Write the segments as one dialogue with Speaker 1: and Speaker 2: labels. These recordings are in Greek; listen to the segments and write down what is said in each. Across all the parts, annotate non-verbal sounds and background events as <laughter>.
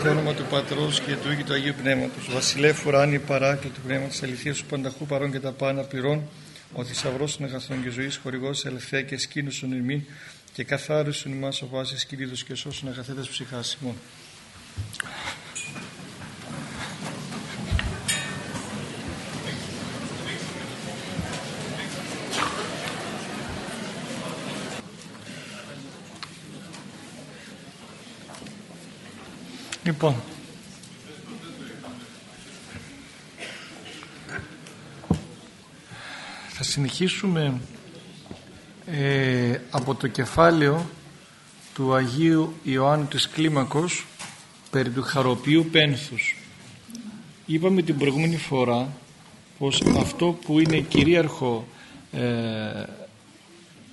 Speaker 1: στο όνομα του Πατρός και του Ήγη του Αγίου Πνεύματος. Βασιλεύ ουράνι παράκλητου πνεύματος αληθείας σου πανταχού παρών και τα πάνω πληρών. Ο θησαυρός των αγαθών και ζωής χορηγός ελευθέα και σκήνουσον ημίν και καθάρισον ημάς ο βάσης κυρίδος και σώσον αγαθέτες ψυχάς ημών. Λοιπόν, θα συνεχίσουμε ε, από το κεφάλαιο του Αγίου Ιωάννου της Κλίμακος περί του χαροποιού πένθους. Είπαμε την προηγούμενη φορά πως αυτό που είναι κυρίαρχο ε,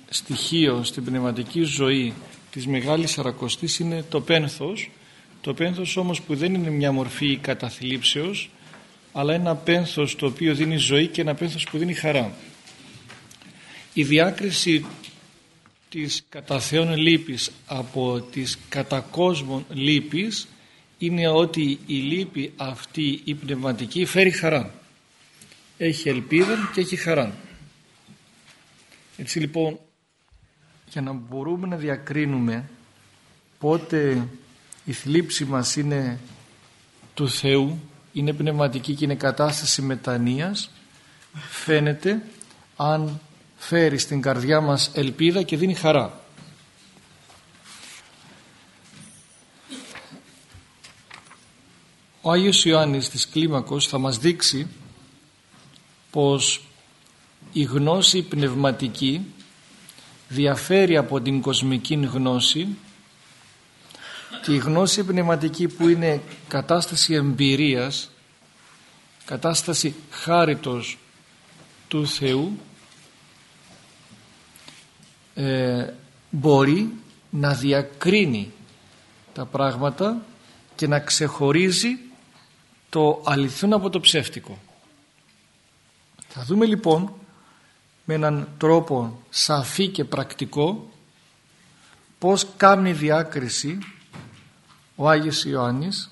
Speaker 1: στοιχείο στην πνευματική ζωή της Μεγάλης Σαρακοστής είναι το πένθος το πένθος όμως που δεν είναι μια μορφή καταθλίψεως αλλά ένα πένθος το οποίο δίνει ζωή και ένα πένθος που δίνει χαρά. Η διάκριση της κατά Θεόν λύπης από της κατά κόσμων λύπης είναι ότι η λύπη αυτή η πνευματική φέρει χαρά. Έχει ελπίδα και έχει χαρά. Έτσι λοιπόν για να μπορούμε να διακρίνουμε πότε η θλίψη μας είναι του Θεού, είναι πνευματική και είναι κατάσταση μετανοίας, φαίνεται αν φέρει στην καρδιά μας ελπίδα και δίνει χαρά. Ο Άγιος Ιωάννης της Κλίμακος θα μας δείξει πως η γνώση πνευματική διαφέρει από την κοσμική γνώση και η γνώση πνευματική που είναι κατάσταση εμπειρίας κατάσταση χάριτος του Θεού ε, μπορεί να διακρίνει τα πράγματα και να ξεχωρίζει το αληθούν από το ψεύτικο. Θα δούμε λοιπόν με έναν τρόπο σαφή και πρακτικό πώς κάνει διάκριση ο Άγιος Ιωάννης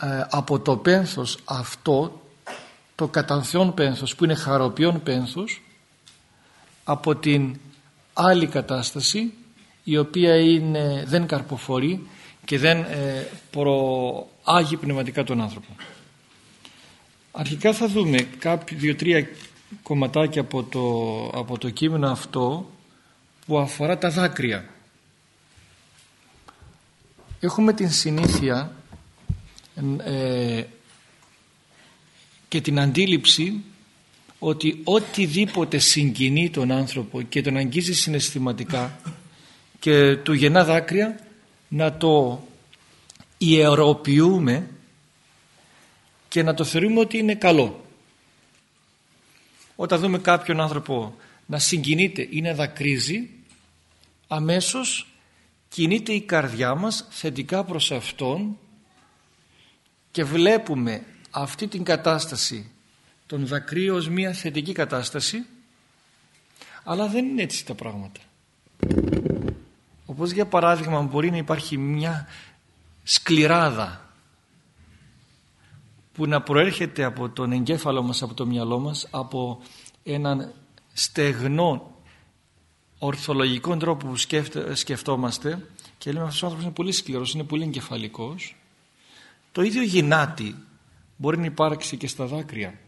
Speaker 1: ε, από το πένθος αυτό το κατανθεόν πένθος που είναι χαροποιόν πένθος από την άλλη κατάσταση η οποία είναι, δεν καρποφορεί και δεν ε, προάγει πνευματικά τον άνθρωπο. Αρχικά θα δούμε κάποιο δύο-τρία κομματάκια από το, από το κείμενο αυτό που αφορά τα δάκρυα έχουμε την συνήθεια ε, και την αντίληψη ότι οτιδήποτε συγκινεί τον άνθρωπο και τον αγγίζει συναισθηματικά και του γεννά δάκρυα να το ιεροποιούμε και να το θεωρούμε ότι είναι καλό. Όταν δούμε κάποιον άνθρωπο να συγκινείται ή να δακρύζει αμέσως κινείται η καρδιά μας θετικά προς Αυτόν και βλέπουμε αυτή την κατάσταση των δακρύων ως μια θετική κατάσταση αλλά δεν είναι έτσι τα πράγματα. Όπως για παράδειγμα μπορεί να υπάρχει μια σκληράδα που να προέρχεται από τον εγκέφαλο μας, από το μυαλό μας, από έναν στεγνό ορθολογικό τρόπο που σκεφτόμαστε και λέμε αυτός ο άνθρωπος είναι πολύ σκληρός, είναι πολύ εγκεφαλικός. Το ίδιο γυνάτι μπορεί να υπάρξει και στα δάκρυα.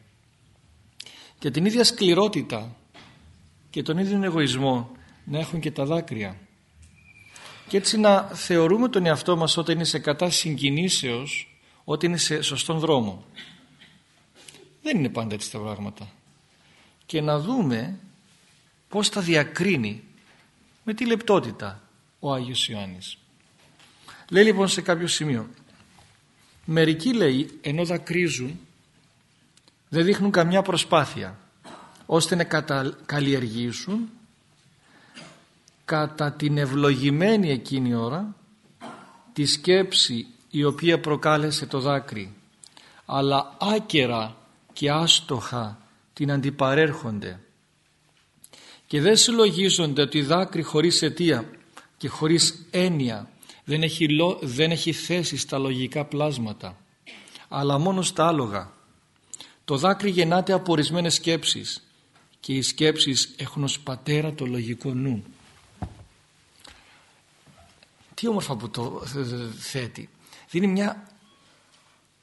Speaker 1: Και την ίδια σκληρότητα και τον ίδιο εγωισμό να έχουν και τα δάκρυα. Και έτσι να θεωρούμε τον εαυτό μας όταν είναι σε κατά συγκινήσεως ότι είναι σε σωστόν δρόμο. Δεν είναι πάντα έτσι τα πράγματα. Και να δούμε πώς τα διακρίνει με τη λεπτότητα ο Άγιος Ιωάννης. Λέει λοιπόν σε κάποιο σημείο μερικοί λέει ενώ δακρύζουν δεν δείχνουν καμιά προσπάθεια ώστε να καλλιεργήσουν κατά την ευλογημένη εκείνη ώρα τη σκέψη η οποία προκάλεσε το δάκρυ αλλά άκερα και άστοχα την αντιπαρέρχονται και δεν συλλογίζονται ότι δάκρυ χωρίς αιτία και χωρίς έννοια δεν έχει, δεν έχει θέση στα λογικά πλάσματα αλλά μόνο στα άλογα. Το δάκρυ γεννάται από ορισμένες σκέψεις και οι σκέψεις έχουν ως πατέρα το λογικό νου. Τι όμορφα που το θέτει. Δίνει μια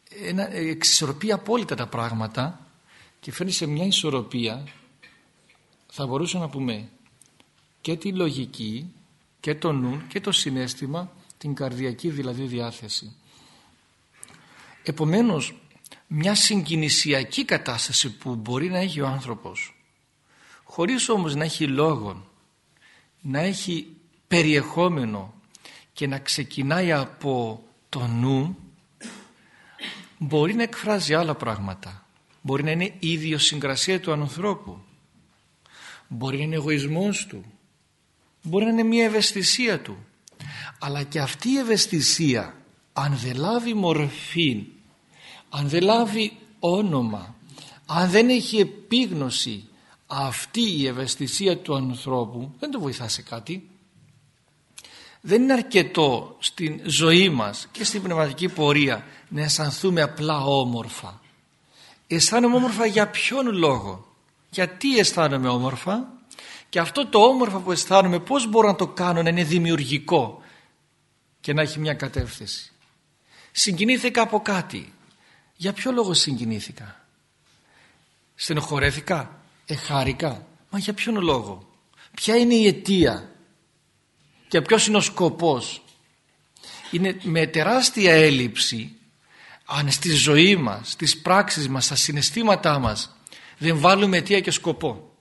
Speaker 1: ένα, εξισορροπεί απόλυτα τα πράγματα και φέρνει σε μια ισορροπία θα μπορούσαμε να πούμε και τη λογική και το νου και το συνέστημα την καρδιακή δηλαδή διάθεση. Επομένως μια συγκινησιακή κατάσταση που μπορεί να έχει ο άνθρωπος χωρίς όμως να έχει λόγο να έχει περιεχόμενο και να ξεκινάει από το νου μπορεί να εκφράζει άλλα πράγματα μπορεί να είναι η ιδιοσυγκρασία του ανθρώπου μπορεί να είναι εγωισμός του. Μπορεί να είναι μια ευαισθησία του. Αλλά και αυτή η ευαισθησία αν δεν λάβει μορφή αν δεν λάβει όνομα αν δεν έχει επίγνωση αυτή η ευαισθησία του ανθρώπου δεν το βοηθά σε κάτι. Δεν είναι αρκετό στην ζωή μας και στην πνευματική πορεία να αισθανθούμε απλά όμορφα. Αισθάνομαι όμορφα για ποιον λόγο; Γιατί αισθάνομαι όμορφα και αυτό το όμορφα που αισθάνομαι πώς μπορώ να το κάνω να είναι δημιουργικό και να έχει μια κατεύθυνση. Συγκινήθηκα από κάτι. Για ποιο λόγο συγκινήθηκα; Στενοχωρέθηκα εχάρηκα μα για ποιον λόγο; Ποια είναι η αιτία και ποιος είναι ο σκοπός; Είναι με τεράστια έλλειψη αν στη ζωή μας, στις πράξεις μας, στα συναισθήματά μας δεν βάλουμε αιτία και σκοπό.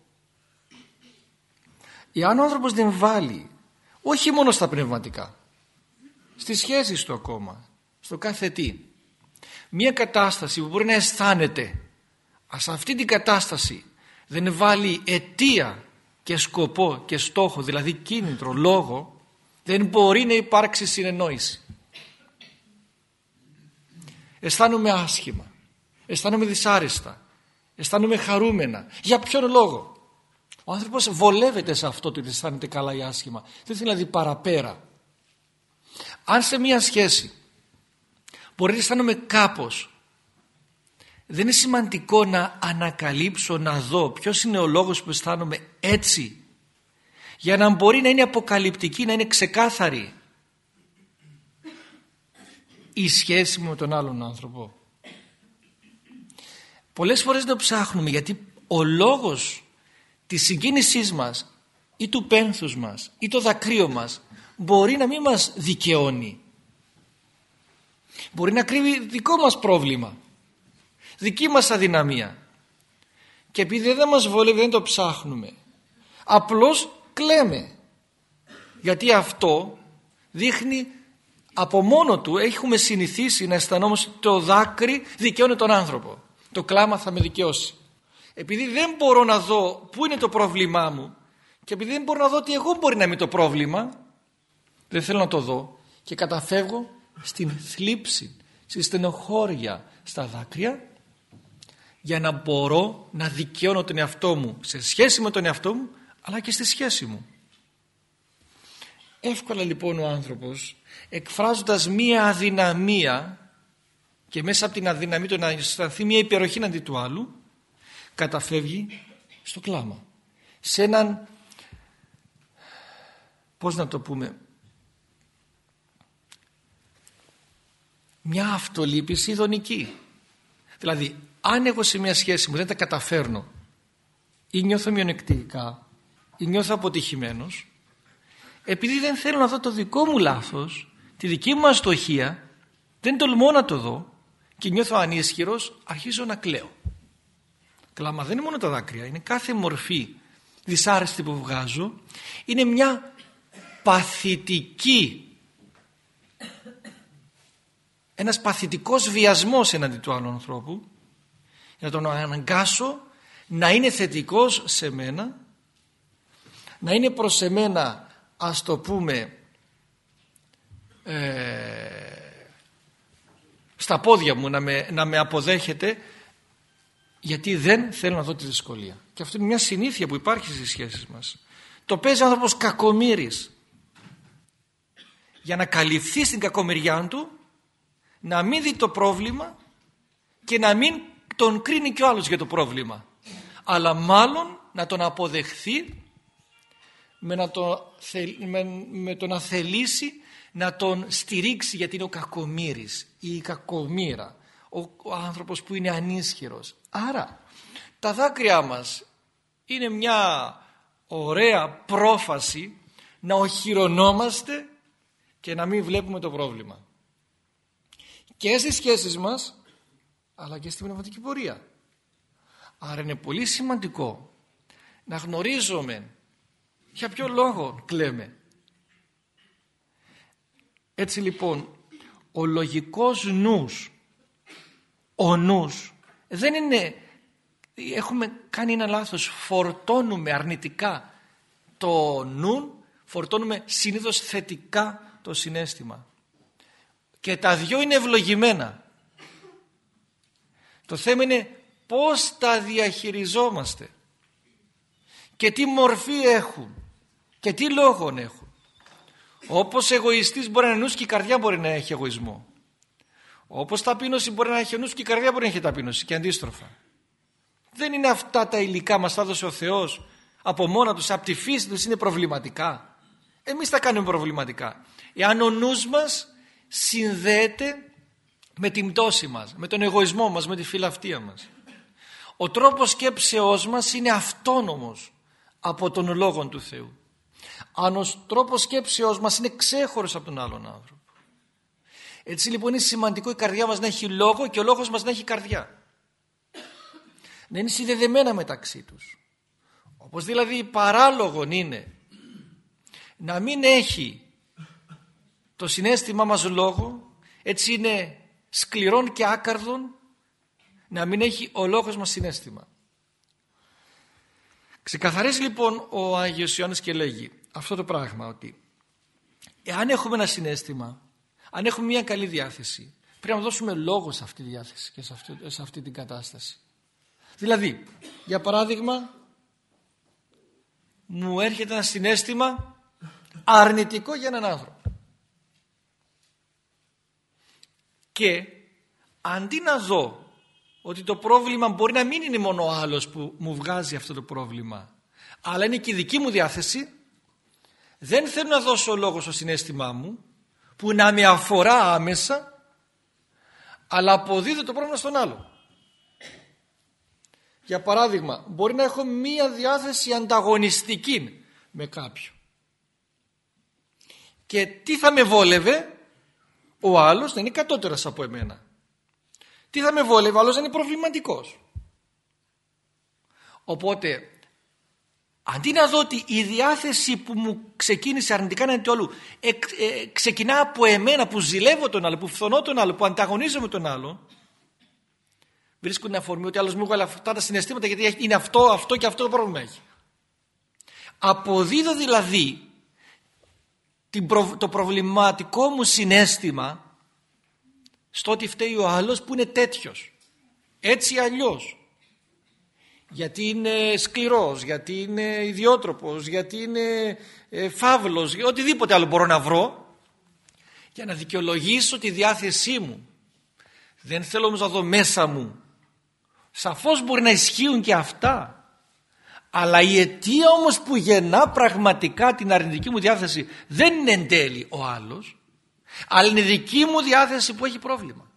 Speaker 1: Εάν ο άνθρωπος δεν βάλει όχι μόνο στα πνευματικά στις σχέσεις του ακόμα στο κάθε τι μια κατάσταση που μπορεί να αισθάνεται σε αυτή την κατάσταση δεν βάλει αιτία και σκοπό και στόχο δηλαδή κίνητρο, λόγο δεν μπορεί να υπάρξει συνεννόηση. Αισθάνομαι άσχημα. Αισθάνομαι δυσάρεστα αισθάνομαι χαρούμενα. Για ποιον λόγο; Ο άνθρωπος βολεύεται σε αυτό ότι αισθάνεται καλά ή άσχημα. Δεν δηλαδή παραπέρα. Αν σε μια σχέση μπορεί να αισθάνομαι κάπως δεν είναι σημαντικό να ανακαλύψω να δω ποιος είναι ο λόγος που αισθάνομαι έτσι για να μπορεί να είναι αποκαλυπτική να είναι ξεκάθαρη η σχέση μου με τον άλλον άνθρωπο πολλές φορές δεν το ψάχνουμε γιατί ο λόγος της συγκίνησής μας ή του πένθους μας ή το δακρύο μας μπορεί να μην μας δικαιώνει. Μπορεί να κρύβει δικό μας πρόβλημα δική μας αδυναμία. Και επειδή δεν μας βολεύει δεν το ψάχνουμε. Απλώς κλαίμε. Γιατί αυτό δείχνει από μόνο του έχουμε συνηθίσει να αισθανόμαστε το δάκρυ δικαιώνει τον άνθρωπο το κλάμα θα με δικαιώσει επειδή δεν μπορώ να δω πού είναι το πρόβλημά μου και επειδή δεν μπορώ να δω ότι εγώ μπορεί να είμαι το πρόβλημα δεν θέλω να το δω και καταφεύγω στην θλίψη, στη στενοχώρια, στα δάκρυα για να μπορώ να δικαιώνω τον εαυτό μου σε σχέση με τον εαυτό μου αλλά και στη σχέση μου. Εύκολα λοιπόν ο άνθρωπος εκφράζοντας μία αδυναμία και μέσα από την αδυναμία του να αισθανθεί μία υπεροχή αντί του άλλου καταφεύγει στο κλάμα. Σε έναν πώς να το πούμε μια αυτολύπηση ειδονική. Δηλαδή αν εγώ σε μια σχέση μου δεν τα καταφέρνω ή νιώθω μειονεκτικά ή νιώθω αποτυχημένος επειδή δεν θέλω να δω το δικό μου λάθος τη δική μου αστοχία δεν τολμώ να το δω και νιώθω ανίσχυρος αρχίζω να κλαίω. Κλάμα δεν είναι μόνο τα δάκρυα είναι κάθε μορφή δυσάρεστη που βγάζω. Είναι μια παθητική ένας παθητικός βιασμός εναντί του άλλου ανθρώπου. Για να τον αναγκάσω να είναι θετικός σε μένα να είναι προς εμένα ας το πούμε ε, στα πόδια μου να με, να με αποδέχεται γιατί δεν θέλω να δω τη δυσκολία. Και αυτό είναι μια συνήθεια που υπάρχει στις σχέσεις μας. Το παίζει άνθρωπος κακομύρης για να καλυφθεί στην κακομεριά του να μην δει το πρόβλημα και να μην τον κρίνει κι ο άλλος για το πρόβλημα. Αλλά μάλλον να τον αποδεχθεί με, να το, με, με το να θελήσει να τον στηρίξει γιατί είναι ο κακομύρης ή η κακομήρα ο, ο άνθρωπος που είναι ανίσχυρος. Άρα τα δάκρυά μας είναι μια ωραία πρόφαση να οχυρωνόμαστε και να μην βλέπουμε το πρόβλημα. Και στις σχέσεις μας αλλά και στην πνευματική πορεία. Άρα είναι πολύ σημαντικό να γνωρίζουμε για ποιο λόγο κλαίμε. Έτσι λοιπόν ο λογικός νους. Ο νους. Δεν είναι έχουμε κάνει ένα λάθος. Φορτώνουμε αρνητικά το νου φορτώνουμε συνήθως θετικά το συνέστημα. Και τα δυο είναι ευλογημένα. Το θέμα είναι πώς τα διαχειριζόμαστε και τι μορφή έχουν και τι λόγων έχουν όπως εγωιστής μπορεί να είναι νους και η καρδιά μπορεί να έχει εγωισμό όπως ταπείνωση μπορεί να έχει νους και η καρδιά μπορεί να έχει ταπείνωση και αντίστροφα δεν είναι αυτά τα υλικά μας τα έδωσε ο Θεός από μόνα τους, από τη φύση τους είναι προβληματικά εμείς τα κάνουμε προβληματικά εάν ο νους μας συνδέεται με την πτώση μας, με τον εγωισμό μας, με τη φιλαυτία μας. Ο τρόπος σκέψεώς μας είναι αυτόνομος από τον Λόγο του Θεού. Αν ο τρόπος σκέψεώς μας είναι ξέχωρος από τον άλλον άνθρωπο. Έτσι λοιπόν είναι σημαντικό η καρδιά μας να έχει λόγο και ο λόγος μας να έχει καρδιά. Να είναι συνδεδεμένα μεταξύ τους. Όπως δηλαδή παράλογον είναι να μην έχει το συνέστημά μας λόγο έτσι είναι σκληρόν και άκαρδον να μην έχει ο λόγος μας συνέστημα. Ξεκαθαρίζει λοιπόν ο Άγιος Ιωάννης και λέγει αυτό το πράγμα ότι εάν έχουμε ένα συνέστημα, αν έχουμε μια καλή διάθεση πρέπει να δώσουμε λόγο σε αυτή τη διάθεση και σε αυτή, σε αυτή την κατάσταση. Δηλαδή, για παράδειγμα, μου έρχεται ένα συνέστημα αρνητικό για έναν άνθρωπο. Και αντί να δω ότι το πρόβλημα μπορεί να μην είναι μόνο ο άλλος που μου βγάζει αυτό το πρόβλημα αλλά είναι και η δική μου διάθεση δεν θέλω να δώσω λόγο στο συνέστημά μου που να με αφορά άμεσα αλλά αποδίδω το πρόβλημα στον άλλο. Για παράδειγμα, μπορεί να έχω μία διάθεση ανταγωνιστική με κάποιον. Και τι θα με βόλευε; Ο άλλος να είναι κατώτερος από εμένα. Τι θα με βόλευε, ο άλλος να είναι προβληματικός. Οπότε, αντί να δω ότι η διάθεση που μου ξεκίνησε αρνητικά να είναι όλου, ε, ε, ξεκινά από εμένα που ζηλεύω τον άλλο, που φθονώ τον άλλο, που ανταγωνίζομαι τον άλλο, βρίσκουν την αφορμή ότι άλλος μου έβγαλε αυτά τα συναισθήματα γιατί είναι αυτό, αυτό και αυτό το πρόβλημα έχει. Αποδίδω δηλαδή το προβληματικό μου συνέστημα στο ότι φταίει ο άλλος που είναι τέτοιος. Έτσι αλλιώς. Γιατί είναι σκληρός, γιατί είναι ιδιότροπος, γιατί είναι ε, φαύλος, οτιδήποτε άλλο μπορώ να βρω για να δικαιολογήσω τη διάθεσή μου. Δεν θέλω όμως να δω μέσα μου. Σαφώς μπορεί να ισχύουν και αυτά. Αλλά η αιτία όμως που γεννά πραγματικά την αρνητική μου διάθεση δεν είναι εν τέλει ο άλλος αλλά είναι δική μου διάθεση που έχει πρόβλημα.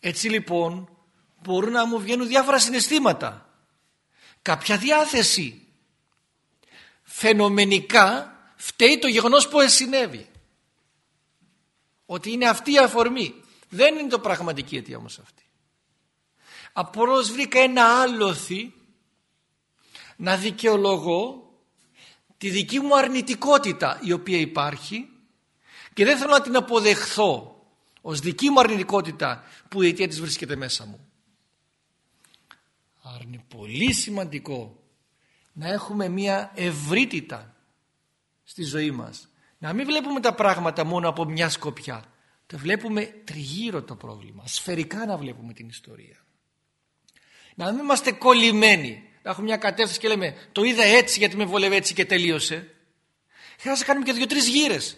Speaker 1: Έτσι λοιπόν μπορούν να μου βγαίνουν διάφορα συναισθήματα. Κάποια διάθεση. Φαινομενικά φταίει το γεγονός που συνέβη. Ότι είναι αυτή η αφορμή. Δεν είναι το πραγματική αιτία όμως αυτή. Απορώς βρήκα ένα άλοθη να δικαιολογώ τη δική μου αρνητικότητα η οποία υπάρχει και δεν θέλω να την αποδεχθώ ως δική μου αρνητικότητα που η αιτία της βρίσκεται μέσα μου. Άρα είναι πολύ σημαντικό να έχουμε μια ευρύτητα στη ζωή μας. Να μην βλέπουμε τα πράγματα μόνο από μια σκοπιά. Τα βλέπουμε τριγύρω το πρόβλημα. Σφαιρικά να βλέπουμε την ιστορία. Να μην είμαστε κολλημένοι να έχουμε μια κατεύθυνση και λέμε το είδα έτσι γιατί με βολεύει έτσι και τελείωσε. Χρειάζεται να κάνουμε και δύο-τρεις γύρες.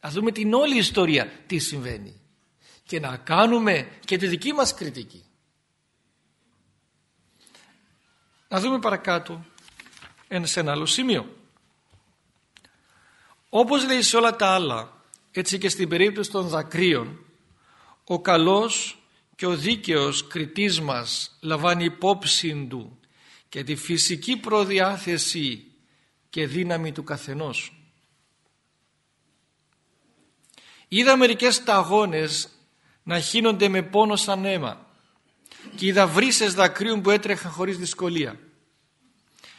Speaker 1: Να δούμε την όλη ιστορία τι συμβαίνει. Και να κάνουμε και τη δική μας κριτική. Να δούμε παρακάτω σε ένα άλλο σημείο. Όπως λέει σε όλα τα άλλα, έτσι και στην περίπτωση των δακρύων, ο καλός και ο δίκαιος κριτής μας λαμβάνει υπόψη του και τη φυσική προδιάθεση και δύναμη του καθενός. Είδα μερικές σταγόνες να χύνονται με πόνο σαν αίμα και είδα βρύσες δακρύων που έτρεχαν χωρίς δυσκολία.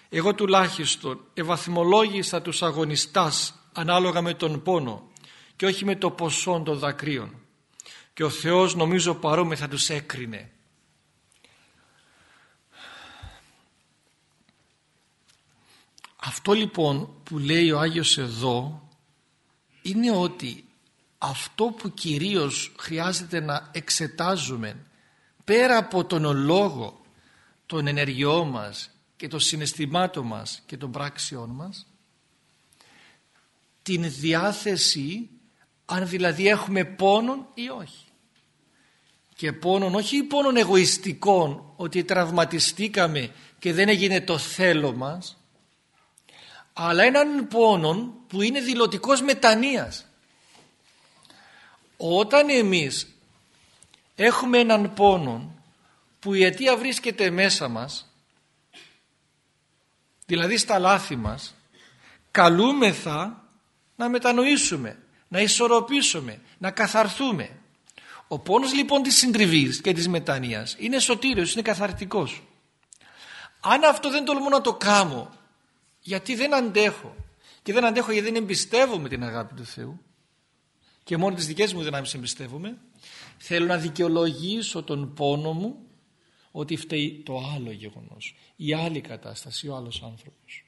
Speaker 1: Εγώ τουλάχιστον ευαθμολόγησα τους αγωνιστάς ανάλογα με τον πόνο και όχι με το ποσό των δακρύων. Και ο Θεός νομίζω παρόμοια θα τους έκρινε. Αυτό λοιπόν που λέει ο Άγιος εδώ είναι ότι αυτό που κυρίως χρειάζεται να εξετάζουμε πέρα από τον λόγο των ενεργειών μας και των συναισθημάτων μας και των πράξεών μας την διάθεση αν δηλαδή έχουμε πόνον ή όχι. Και πόνον όχι πόνον εγωιστικών ότι τραυματιστήκαμε και δεν έγινε το θέλω μας αλλά έναν πόνον που είναι δηλωτικός μετανοίας. Όταν εμείς έχουμε έναν πόνο που η αιτία βρίσκεται μέσα μας δηλαδή στα λάθη μας καλούμεθα να μετανοήσουμε, να ισορροπήσουμε, να καθαρθούμε. Ο πόνος λοιπόν της συντριβής και της μετανοίας είναι σωτήριος, είναι καθαρτικός. Αν αυτό δεν τολμώ να το κάνω γιατί δεν αντέχω και δεν αντέχω γιατί δεν εμπιστεύομαι την αγάπη του Θεού και μόνο τις δικές μου δυνάμεις εμπιστεύομαι θέλω να δικαιολογήσω τον πόνο μου ότι φταίει το άλλο γεγονός η άλλη κατάσταση, ο άλλος άνθρωπος.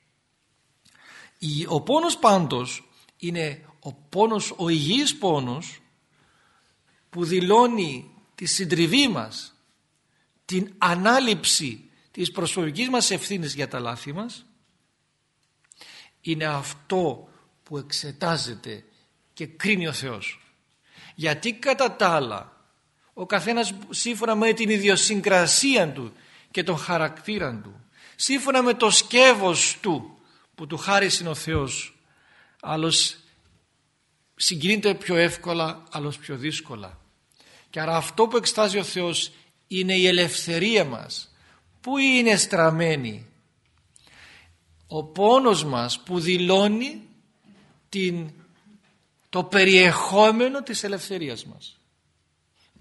Speaker 1: Ο πόνος πάντως είναι ο πόνος, ο υγιής πόνος που δηλώνει τη συντριβή μας, την ανάληψη της προσωπικής μας ευθύνης για τα λάθη μας είναι αυτό που εξετάζεται και κρίνει ο Θεός. Γιατί κατά τα άλλα ο καθένας σύμφωνα με την ιδιοσυγκρασία του και τον χαρακτήρα του. Σύμφωνα με το σκεύος του που του χάρισε ο Θεός. Άλλος συγκρίνεται πιο εύκολα άλλος πιο δύσκολα. Και άρα αυτό που εξτάζει ο Θεός είναι η ελευθερία μας. Που είναι στραμμένη; Ο πόνος μας που δηλώνει την, το περιεχόμενο της ελευθερίας μας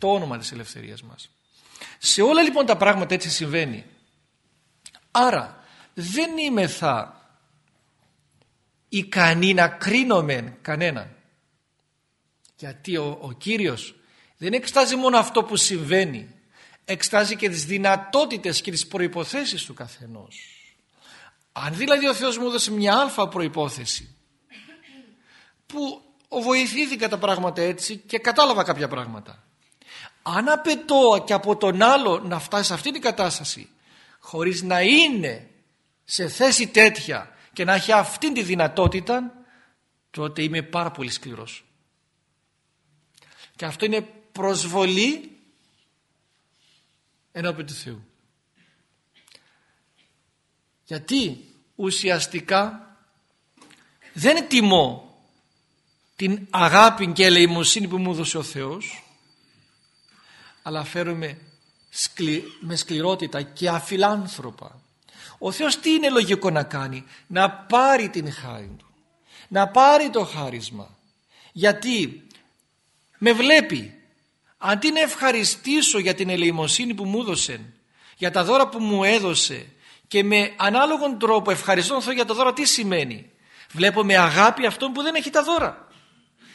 Speaker 1: το όνομα της ελευθερίας μας. Σε όλα λοιπόν τα πράγματα έτσι συμβαίνει. Άρα δεν είμαι θα ικανοί να κρίνουμε κανέναν. Γιατί ο, ο Κύριος δεν εξτάζει μόνο αυτό που συμβαίνει. Εξτάζει και τις δυνατότητες και τις προϋποθέσεις του καθενός. Αν δηλαδή ο Θεός μου έδωσε μια αλφα προϋπόθεση που βοηθήθηκα τα πράγματα έτσι και κατάλαβα κάποια πράγματα αν απαιτώ και από τον άλλο να φτάσει σε αυτή την κατάσταση χωρίς να είναι σε θέση τέτοια και να έχει αυτή τη δυνατότητα τότε είμαι πάρα πολύ σκληρός. Και αυτό είναι προσβολή ενώπιν του Θεού. Γιατί ουσιαστικά δεν τιμώ την αγάπη και ελεημοσύνη που μου έδωσε ο Θεός αλλά φέρομαι με σκληρότητα και αφιλάνθρωπα. Ο Θεός τι είναι λογικό να κάνει; Να πάρει την χάρη του. Να πάρει το χάρισμα. Γιατί με βλέπει. Αντί να ευχαριστήσω για την ελεημοσύνη που μου έδωσε για τα δώρα που μου έδωσε και με ανάλογον τρόπο ευχαριστώ τον Θεό για τα δώρα τι σημαίνει; Βλέπω με αγάπη αυτόν που δεν έχει τα δώρα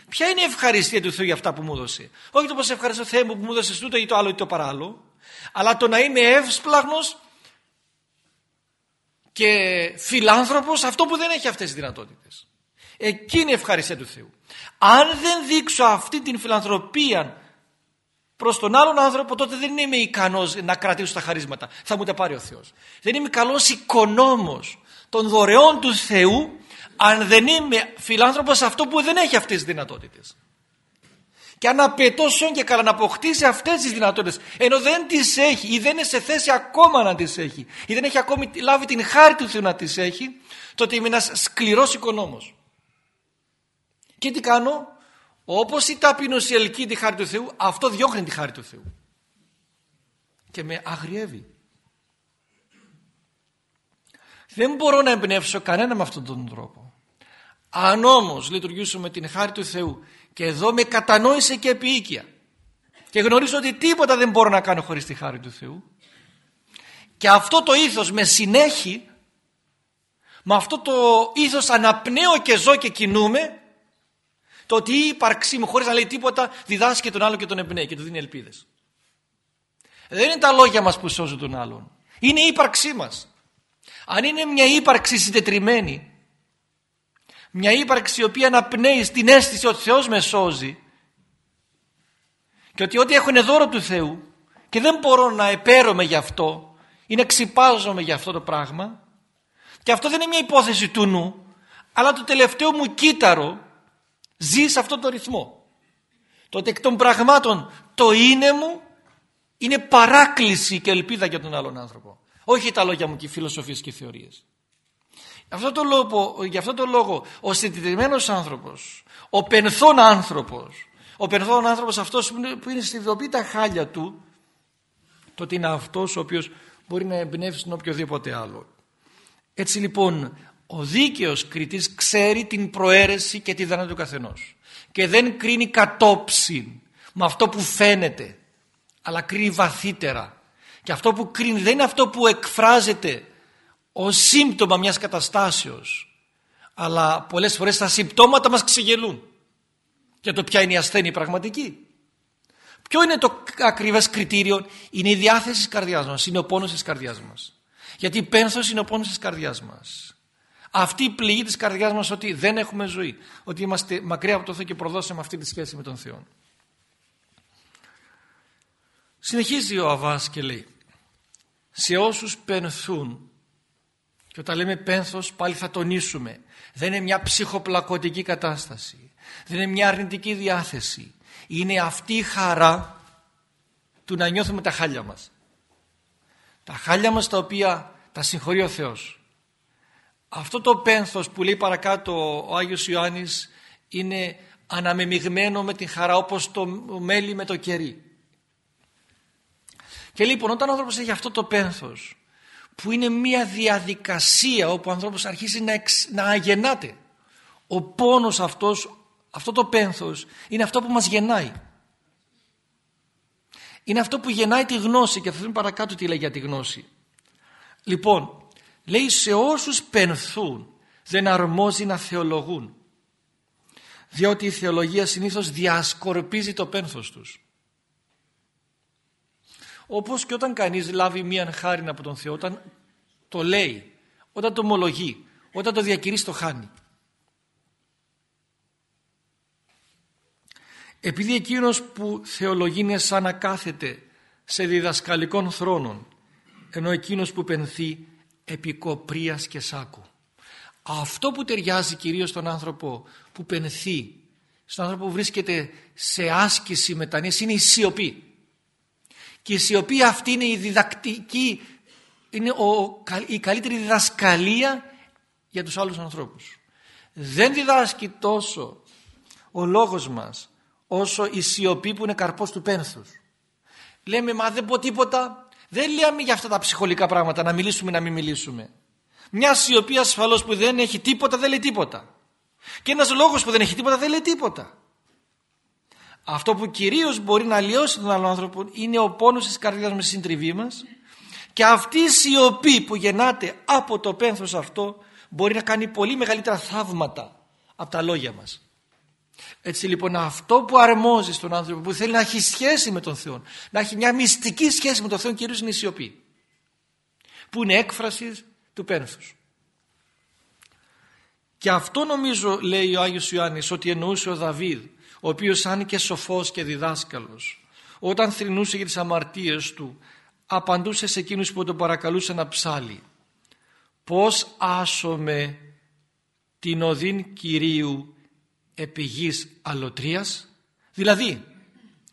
Speaker 1: ποια είναι η ευχαριστία του Θεού για αυτά που μου έδωσε; Όχι το πως ευχαριστώ Θεέ μου που μου έδωσες τούτο ή το άλλο ή το παράλληλο αλλά το να είμαι εύσπλαγνος και φιλάνθρωπος αυτό που δεν έχει αυτές τις δυνατότητες εκείνη η ευχαριστία του Θεού αν δεν δείξω αυτή την φιλανθρωπία προς τον άλλον άνθρωπο τότε δεν είμαι ικανός να κρατήσω τα χαρίσματα. Θα μου τα πάρει ο Θεός. Δεν είμαι καλός οικονόμος των δωρεών του Θεού αν δεν είμαι φιλάνθρωπος αυτό που δεν έχει αυτές τις δυνατότητες. Και αν απαιτώ και καλά να αποκτήσει αυτές τις δυνατότητες ενώ δεν τις έχει ή δεν είναι σε θέση ακόμα να τις έχει ή δεν έχει ακόμη λάβει την χάρη του Θεού να τις έχει τότε είμαι ένας σκληρός οικονόμος. Και τι κάνω; Όπως η ταπείνωση ελκύει τη χάρη του Θεού αυτό διώχνει τη χάρη του Θεού και με αγριεύει. Δεν μπορώ να εμπνεύσω κανένα με αυτόν τον τρόπο. Αν όμως λειτουργήσουμε την χάρη του Θεού και εδώ με κατανόησε και επίοικια και γνωρίζω ότι τίποτα δεν μπορώ να κάνω χωρίς τη χάρη του Θεού και αυτό το ήθος με συνέχει με αυτό το ήθος αναπνέω και ζω και κινούμε το ότι η ύπαρξή μου χωρίς να λέει τίποτα διδάσκει τον άλλο και τον εμπνέει και του δίνει ελπίδες. Δεν είναι τα λόγια μας που σώζουν τον άλλον. Είναι η ύπαρξή μας. Αν είναι μια ύπαρξη συντετριμένη, μια ύπαρξη η οποία αναπνέει στην αίσθηση ότι ο Θεός με σώζει και ότι ό,τι έχω είναι δώρο του Θεού και δεν μπορώ να επέρομαι γι' αυτό ή να ξυπάζομαι γι' αυτό το πράγμα και αυτό δεν είναι μια υπόθεση του νου αλλά το τελευταίο μου κύτταρο ζει σε αυτόν τον ρυθμό. Τότε εκ των πραγμάτων το είναι μου είναι παράκληση και ελπίδα για τον άλλον άνθρωπο. Όχι τα λόγια μου και οι φιλοσοφίες και οι θεωρίες. Αυτό το λόγο, γι' αυτό το λόγο ο συντηρημένος άνθρωπος, ο πενθόν άνθρωπος, ο πενθόν άνθρωπος αυτός που είναι στη δοπή τα χάλια του, τότε είναι αυτός ο οποίος μπορεί να εμπνεύσει τον οποιοδήποτε άλλο. Έτσι λοιπόν ο δίκαιος κριτής ξέρει την προαίρεση και τη δανά του καθενός και δεν κρίνει κατόψη με αυτό που φαίνεται αλλά κρίνει βαθύτερα και αυτό που κρίνει δεν είναι αυτό που εκφράζεται ως σύμπτωμα μιας καταστάσεως αλλά πολλές φορές τα συμπτώματα μας ξεγελούν για το ποια είναι η ασθένεια πραγματική. Ποιο είναι το ακριβές κριτήριο; Είναι η διάθεση της καρδιάς μας, είναι ο πόνος της καρδιάς μας. Γιατί πένθος είναι ο πόνος της καρδιάς μας. Αυτή η πληγή της καρδιάς μας ότι δεν έχουμε ζωή, ότι είμαστε μακριά από το Θεό και προδώσαμε αυτή τη σχέση με τον Θεό. Συνεχίζει ο Αβάς και λέει σε όσους πενθούν και όταν λέμε πένθος πάλι θα τονίσουμε. Δεν είναι μια ψυχοπλακωτική κατάσταση. Δεν είναι μια αρνητική διάθεση. Είναι αυτή η χαρά του να νιώθουμε τα χάλια μας. Τα χάλια μας τα οποία τα συγχωρεί ο Θεός. Αυτό το πένθος που λέει παρακάτω ο Άγιος Ιωάννης είναι αναμεμειγμένο με την χαρά όπως το μέλι με το κερί. Και λοιπόν όταν ο άνθρωπος έχει αυτό το πένθος που είναι μια διαδικασία όπου ο άνθρωπος αρχίζει να, εξ, να αγεννάται ο πόνος αυτός, αυτό το πένθος είναι αυτό που μας γεννάει. Είναι αυτό που γεννάει τη γνώση και θα δούμε παρακάτω τι λέει για τη γνώση. Λοιπόν, λέει σε όσους πενθούν δεν αρμόζει να θεολογούν διότι η θεολογία συνήθως διασκορπίζει το πένθος τους. Όπως και όταν κανείς λάβει μία χάρη από τον Θεό, όταν το λέει, όταν το ομολογεί, όταν το διακηρύσει το χάνει. Επειδή εκείνος που θεολογεί είναι σαν να κάθεται σε διδασκαλικών θρόνων, ενώ εκείνος που πενθεί επικοπρίας και σάκου. Αυτό που ταιριάζει κυρίως στον άνθρωπο που πενθεί, στον άνθρωπο που βρίσκεται σε άσκηση μετανοίας είναι η σιωπή. Και η σιωπή αυτή είναι η διδακτική, είναι ο, η καλύτερη διδασκαλία για τους άλλους ανθρώπους. Δεν διδάσκει τόσο ο λόγος μας όσο η σιωπή που είναι καρπός του πένθους. Λέμε μα δεν πω τίποτα, δεν λέμε για αυτά τα ψυχολικά πράγματα να μιλήσουμε να μην μιλήσουμε. Μια σιωπή ασφαλώς που δεν έχει τίποτα δεν λέει τίποτα. Και ένας λόγος που δεν έχει τίποτα δεν λέει τίποτα. Αυτό που κυρίως μπορεί να λιώσει τον άλλο άνθρωπο είναι ο πόνος της καρδιάς με συντριβή μας και αυτή η σιωπή που γεννάται από το πένθος αυτό μπορεί να κάνει πολύ μεγαλύτερα θαύματα από τα λόγια μας. Έτσι λοιπόν αυτό που αρμόζει στον άνθρωπο που θέλει να έχει σχέση με τον Θεό, να έχει μια μυστική σχέση με τον Θεό κυρίως είναι η σιωπή που είναι έκφραση του πένθους. Και αυτό νομίζω λέει ο Άγιος Ιωάννης ότι εννοούσε ο Δαβίδ ο οποίος αν και σοφός και διδάσκαλος όταν θρυνούσε για τις αμαρτίες του απαντούσε σε εκείνους που τον παρακαλούσαν να ψάλει. Πώς άσομαι την οδύν Κυρίου επί γης αλωτρίας; Δηλαδή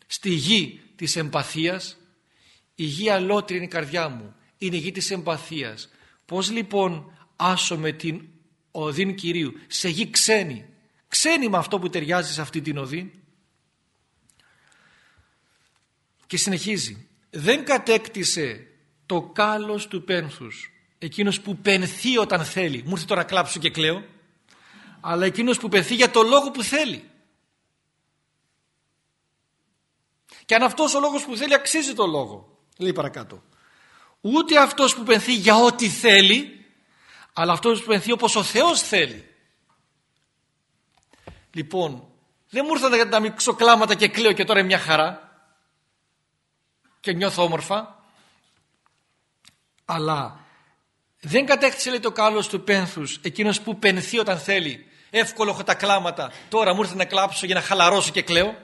Speaker 1: στη γη της εμπαθίας η γη αλότρη είναι η καρδιά μου είναι η γη της εμπαθίας. Πως λοιπόν άσω με την οδύν Κυρίου; Σε γη ξένη ξένη με αυτό που ταιριάζει σε αυτή την οδή. Και συνεχίζει. Δεν κατέκτησε το κάλος του πένθους εκείνος που πενθεί όταν θέλει μου ήρθε τώρα κλάψω και κλαίω. Αλλά εκείνος που πενθεί για το λόγο που θέλει και αν αυτός ο λόγος που θέλει αξίζει το λόγο λέει παρακάτω. Ούτε αυτός που πενθεί για ό,τι θέλει αλλά αυτός που πενθεί όπως ο Θεός θέλει λοιπόν δεν μου ήρθαν τα μυξοκλάματα και κλαίω και τώρα είναι μια χαρά. Και νιώθω όμορφα. Αλλά δεν κατέκτησε λέει το κάλος του πένθους. Εκείνος που πενθεί όταν θέλει. Εύκολο έχω τα κλάματα. Τώρα μου ήρθε να κλάψω για να χαλαρώσω και κλαίω.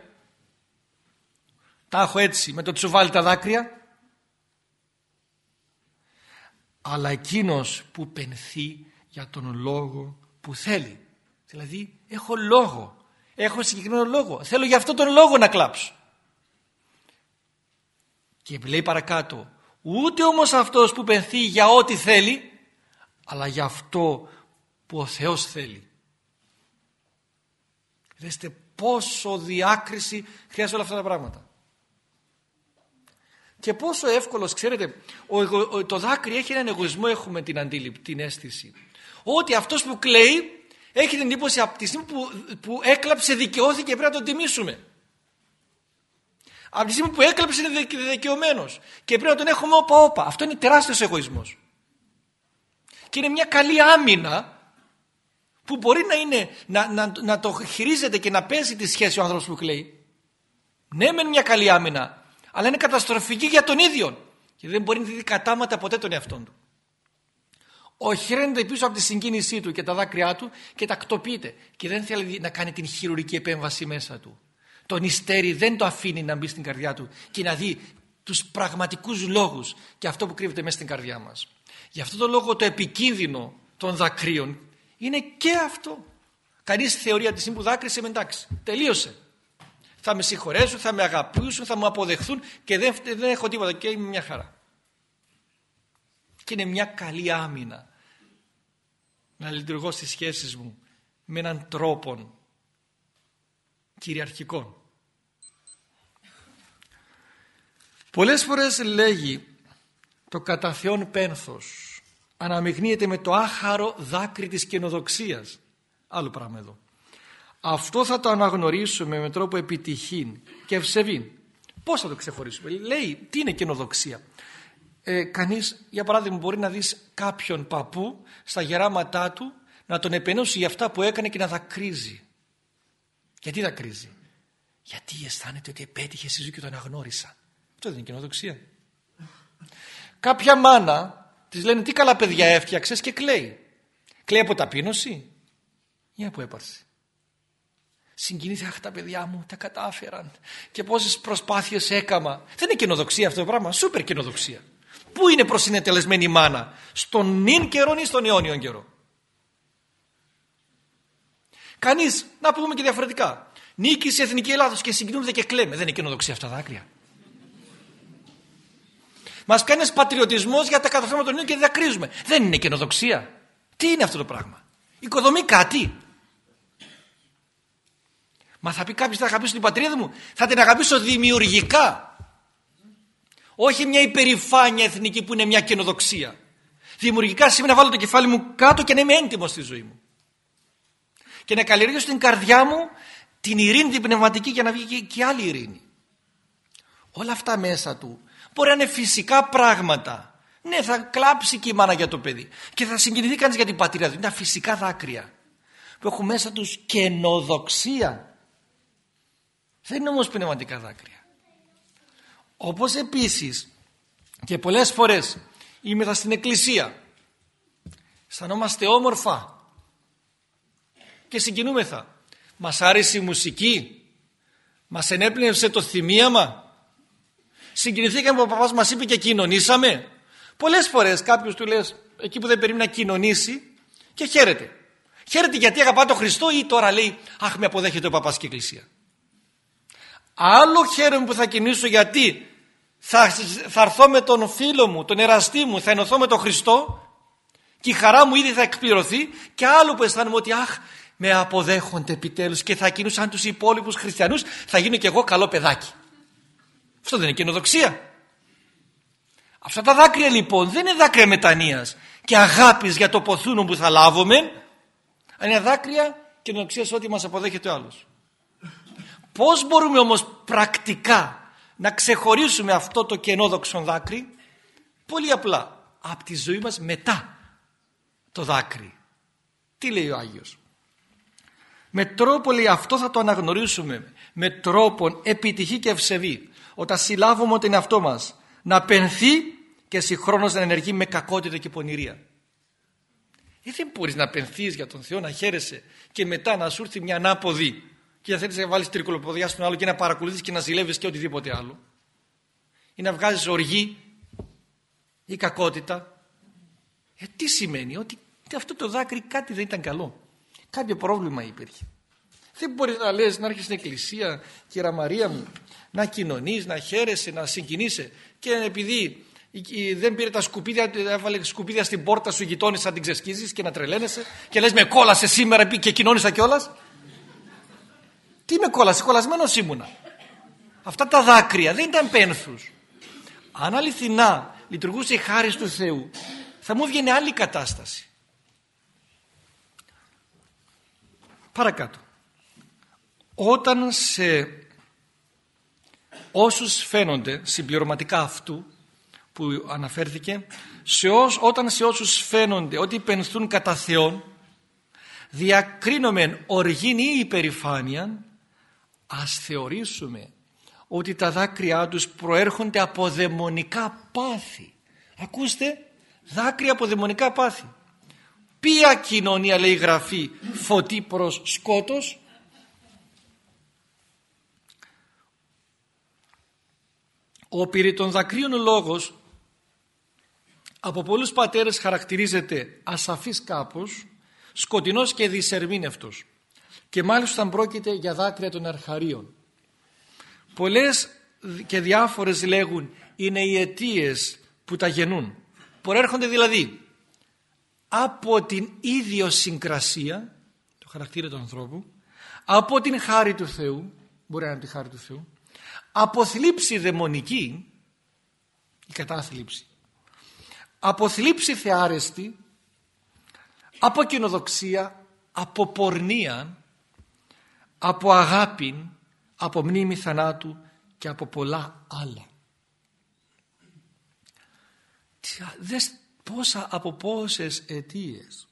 Speaker 1: Τα έχω έτσι με το τσουβάλι τα δάκρυα. Αλλά εκείνος που πενθεί για τον λόγο που θέλει δηλαδή έχω λόγο έχω συγκεκριμένο λόγο θέλω για αυτόν τον λόγο να κλάψω και λέει παρακάτω ούτε όμως αυτός που πενθεί για ό,τι θέλει αλλά για αυτό που ο Θεός θέλει. Δέστε πόσο διάκριση χρειάζεται όλα αυτά τα πράγματα. Και πόσο εύκολος, ξέρετε, ο, το δάκρυ έχει έναν εγωισμό, έχουμε την αντίληψη, την αίσθηση. Ότι αυτός που κλαίει έχει την εντύπωση από τη στιγμή που, που έκλαψε δικαιώθηκε πρέπει να τον τιμήσουμε. Από τη στιγμή που έκλαψε είναι δικαιωμένος και πρέπει να τον έχουμε όπα όπα. Αυτό είναι τεράστιος εγωισμός. Και είναι μια καλή άμυνα που μπορεί να, είναι, να, να, να το χειρίζεται και να παίζει τη σχέση ο άνθρωπος που κλαίει. Ναι, μεν μια καλή άμυνα, αλλά είναι καταστροφική για τον ίδιο και δεν μπορεί να δει κατάματα ποτέ τον εαυτόν του. Οχυραίνεται πίσω από τη συγκίνησή του και τα δάκρυά του και τα κτοποιείται και δεν θέλει να κάνει την χειρουργική επέμβαση μέσα του τον ιστέρι δεν το αφήνει να μπει στην καρδιά του και να δει τους πραγματικούς λόγους και αυτό που κρύβεται μέσα στην καρδιά μας. Γι' αυτό το λόγο το επικίνδυνο των δακρύων είναι και αυτό. Κανείς θεωρεί ότι τη στιγμή που δάκρυσε εντάξει, τελείωσε. Θα με συγχωρέσουν, θα με αγαπήσουν, θα μου αποδεχθούν και δεν, δεν έχω τίποτα και είμαι μια χαρά. Και είναι μια καλή άμυνα να λειτουργώ στις σχέσεις μου με έναν τρόπο κυριαρχικών. Πολλές φορές λέγει το κατά Θεόν πένθος αναμειγνύεται με το άχαρο δάκρυ της καινοδοξίας. Άλλο πράγμα εδώ. Αυτό θα το αναγνωρίσουμε με τρόπο επιτυχήν και ευσεβήν. Πώς θα το ξεχωρίσουμε; Λέει τι είναι καινοδοξία; Ε, κανείς για παράδειγμα μπορεί να δεις κάποιον παππού στα γεράματά του να τον επενώσει για αυτά που έκανε και να δακρύζει. Γιατί δακρύζει; Γιατί αισθάνεται ότι επέτυχε στη ζωή και τον αναγνώρισα. Αυτό δεν είναι κοινοδοξία. Κάποια μάνα της λένε τι καλά παιδιά έφτιαξες και κλαίει. Κλαίει από ταπείνωση ή από έπαρση. Συγκινήθηκε, αχ τα παιδιά μου τα κατάφεραν και πόσες προσπάθειες έκαμα. Δεν είναι καινοδοξία αυτό το πράγμα, σούπερ καινοδοξία. Πού είναι προσυνετελεσμένη η μάνα, στον νυν καιρό ή στον αιώνιο καιρό; Κανείς, να πούμε και διαφορετικά, νίκησε εθνική Ελλάδος και συγκινούνται και κλαίμε. Δεν είναι καινοδοξία αυτά τα δάκρυα. Μας κάνει ένας πατριωτισμός για τα καταφέρματα των ίδιων και δακρύζουμε. Δεν είναι καινοδοξία. Τι είναι αυτό το πράγμα; Οικοδομεί κάτι. Μα θα πει κάποιος θα αγαπήσω την πατρίδα μου. Θα την αγαπήσω δημιουργικά. Όχι μια υπερηφάνεια εθνική που είναι μια καινοδοξία. Δημιουργικά σημαίνει να βάλω το κεφάλι μου κάτω και να είμαι έντιμο στη ζωή μου. Και να καλλιεργήσω στην καρδιά μου την ειρήνη την πνευματική για να βγει και άλλη ειρήνη. Όλα αυτά μέσα του Μπορεί να είναι φυσικά πράγματα. Ναι, θα κλάψει και η μάνα για το παιδί. Και θα συγκινηθεί κανείς για την πατρίδα του. Είναι τα φυσικά δάκρυα. Που έχουν μέσα τους καινοδοξία. Δεν είναι όμως πνευματικά δάκρυα. Όπως επίσης και πολλές φορές είμαι στην εκκλησία. Αισθανόμαστε όμορφα και συγκινούμεθα. Μας άρεσε η μουσική, μας ενέπνευσε το θυμίαμα, συγκινηθήκαμε που ο παπάς μας είπε και κοινωνήσαμε. Πολλές φορές κάποιος του λες εκεί που δεν περίμενε να κοινωνήσει και χαίρεται. Χαίρεται γιατί αγαπά τον Χριστό ή τώρα λέει αχ με αποδέχεται ο παπάς και η εκκλησία. Άλλο χαίρομαι που θα κινήσω γιατί θα, θα έρθω με τον φίλο μου, τον εραστή μου, θα ενωθώ με τον Χριστό και η χαρά μου ήδη θα εκπληρωθεί και άλλο που αισθάνομαι ότι αχ με αποδέχονται επιτέλους και θα κινήσω σαν τους υπόλοιπους χριστιανούς θα γίνω και εγώ καλό παιδάκι. Αυτό δεν είναι καινοδοξία. Αυτά τα δάκρυα λοιπόν δεν είναι δάκρυα μετανοίας και αγάπης για το ποθούνο που θα λάβουμε αλλά είναι δάκρυα καινοδοξίας ότι μας αποδέχεται ο άλλος. Πώς μπορούμε όμως πρακτικά να ξεχωρίσουμε αυτό το καινόδοξο δάκρυ πολύ απλά από τη ζωή μας μετά το δάκρυ. Τι λέει ο Άγιος; Με τρόπο λέει αυτό θα το αναγνωρίσουμε με τρόπο επιτυχή και ευσεβή όταν συλλάβουμε τον εαυτό μας να πενθεί και συγχρόνως να ενεργεί με κακότητα και πονηρία. Ε, δεν μπορείς να πενθείς για τον Θεό να χαίρεσαι και μετά να σου έρθει μια ανάποδη και να θέλεις να βάλεις τρικολοποδιά στον άλλο και να παρακολουθείς και να ζηλεύεις και οτιδήποτε άλλο. Ή να βγάζεις οργή ή κακότητα. Ε, τι σημαίνει ότι αυτό το δάκρυ κάτι δεν ήταν καλό. Κάποιο πρόβλημα υπήρχε. Δεν μπορείς να λες να έρχεσαι στην εκκλησία κύρα Μαρία μου να κοινωνείς, να χαίρεσαι, να συγκινείσαι και επειδή δεν πήρε τα σκουπίδια, έβαλε σκουπίδια στην πόρτα σου γειτόνι να την ξεσκίζεις και να τρελαίνεσαι και λες με κόλασε σήμερα και κοινώνησα κιόλας τι με κόλασες, κολλασμένος ήμουνα. Αυτά τα δάκρυα δεν ήταν πένθους. Αν αληθινά λειτουργούσε η χάρη του Θεού θα μου βγαίνει άλλη κατάσταση. Παρακάτω. Όταν σε όσους φαίνονται συμπληρωματικά αυτού που αναφέρθηκε σε όταν σε όσους φαίνονται ότι πενθούν κατά Θεόν διακρίνομεν οργήν ή υπερηφάνεια ας θεωρήσουμε ότι τα δάκρυά τους προέρχονται από δαιμονικά πάθη. Ακούστε δάκρυα από δαιμονικά πάθη. Ποια κοινωνία λέει γραφή φωτή προς σκότος; Ο πυρη των δακρύων λόγος από πολλούς πατέρες χαρακτηρίζεται ασαφής κάπως, σκοτεινός και δυσερμήνευτος και μάλιστα πρόκειται για δάκρυα των αρχαρίων. Πολλές και διάφορες λέγουν είναι οι αιτίες που τα γεννούν. Προέρχονται δηλαδή από την ίδιο συγκρασία, το χαρακτήρα του ανθρώπου, από την χάρη του Θεού, μπορεί να είναι τη χάρη του Θεού, από θλίψη δαιμονική, η κατάθλιψη, από θλίψη θεάρεστη, από κοινοδοξία, από πορνεία, από αγάπη, από μνήμη θανάτου και από πολλά άλλα. Δες πόσα, από πόσες αιτίες.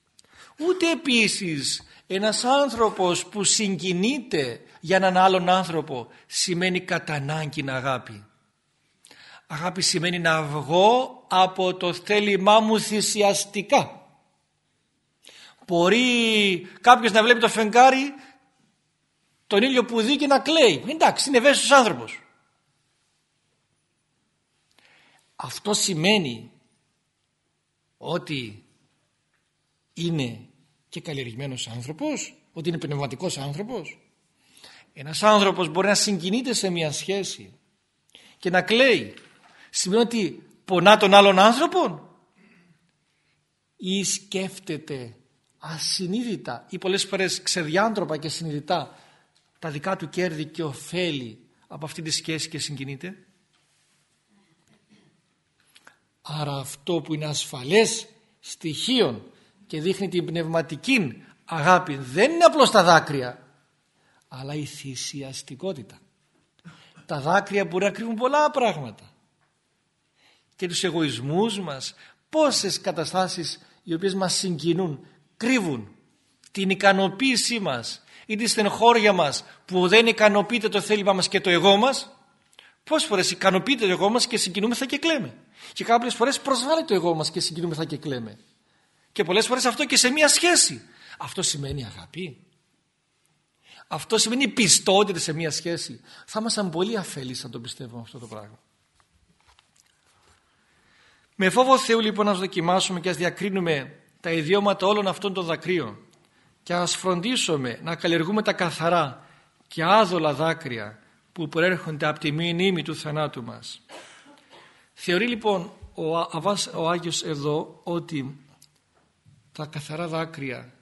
Speaker 1: Ούτε επίσης ένας άνθρωπος που συγκινείται για έναν άλλον άνθρωπο σημαίνει κατά ανάγκη αγάπη. Αγάπη σημαίνει να βγω από το θέλημά μου θυσιαστικά. Μπορεί κάποιος να βλέπει το φεγγάρι τον ήλιο που δει και να κλαίει. Εντάξει, είναι ευαίσθητος άνθρωπος. Αυτό σημαίνει ότι είναι και καλλιεργημένος άνθρωπος, ότι είναι πνευματικός άνθρωπος. Ένας άνθρωπος μπορεί να συγκινείται σε μια σχέση και να κλαίει. Σημαίνει ότι πονά τον άλλον άνθρωπο ή σκέφτεται ασυνείδητα ή πολλές φορές ξεδιάντροπα και συνειδητά τα δικά του κέρδη και ωφέλη από αυτή τη σχέση και συγκινείται. Άρα αυτό που είναι ασφαλές στοιχείων και δείχνει την πνευματική αγάπη δεν είναι απλώς τα δάκρυα αλλά η θυσιαστικότητα. Τα δάκρυα μπορεί να κρύβουν πολλά πράγματα και τους εγωισμούς μας πόσες καταστάσεις οι οποίες μας συγκινούν κρύβουν την ικανοποίησή μας ή τη στενχώρια μας που δεν ικανοποιείται το θέλημά μας και το εγώ μας. Πόσες φορές ικανοποιείται το εγώ μας και συγκινούμεθα και κλαίμε. Και κάποιες φορές προσβάλλει το εγώ μας και συγκινούμεθα και κλαίμε. Και πολλές φορές αυτό και σε μία σχέση. Αυτό σημαίνει αγάπη. Αυτό σημαίνει πιστότητα σε μία σχέση. Θα ήμασταν πολύ αφέλεις αν το πιστεύουμε αυτό το πράγμα. Με φόβο Θεού λοιπόν να δοκιμάσουμε και ας διακρίνουμε τα ιδιώματα όλων αυτών των δακρύων και ας φροντίσουμε να καλλιεργούμε τα καθαρά και άδολα δάκρυα που προέρχονται από τη μνήμη του θανάτου μας. Θεωρεί λοιπόν ο, ο Άγιος εδώ ότι τα καθαρά δάκρυα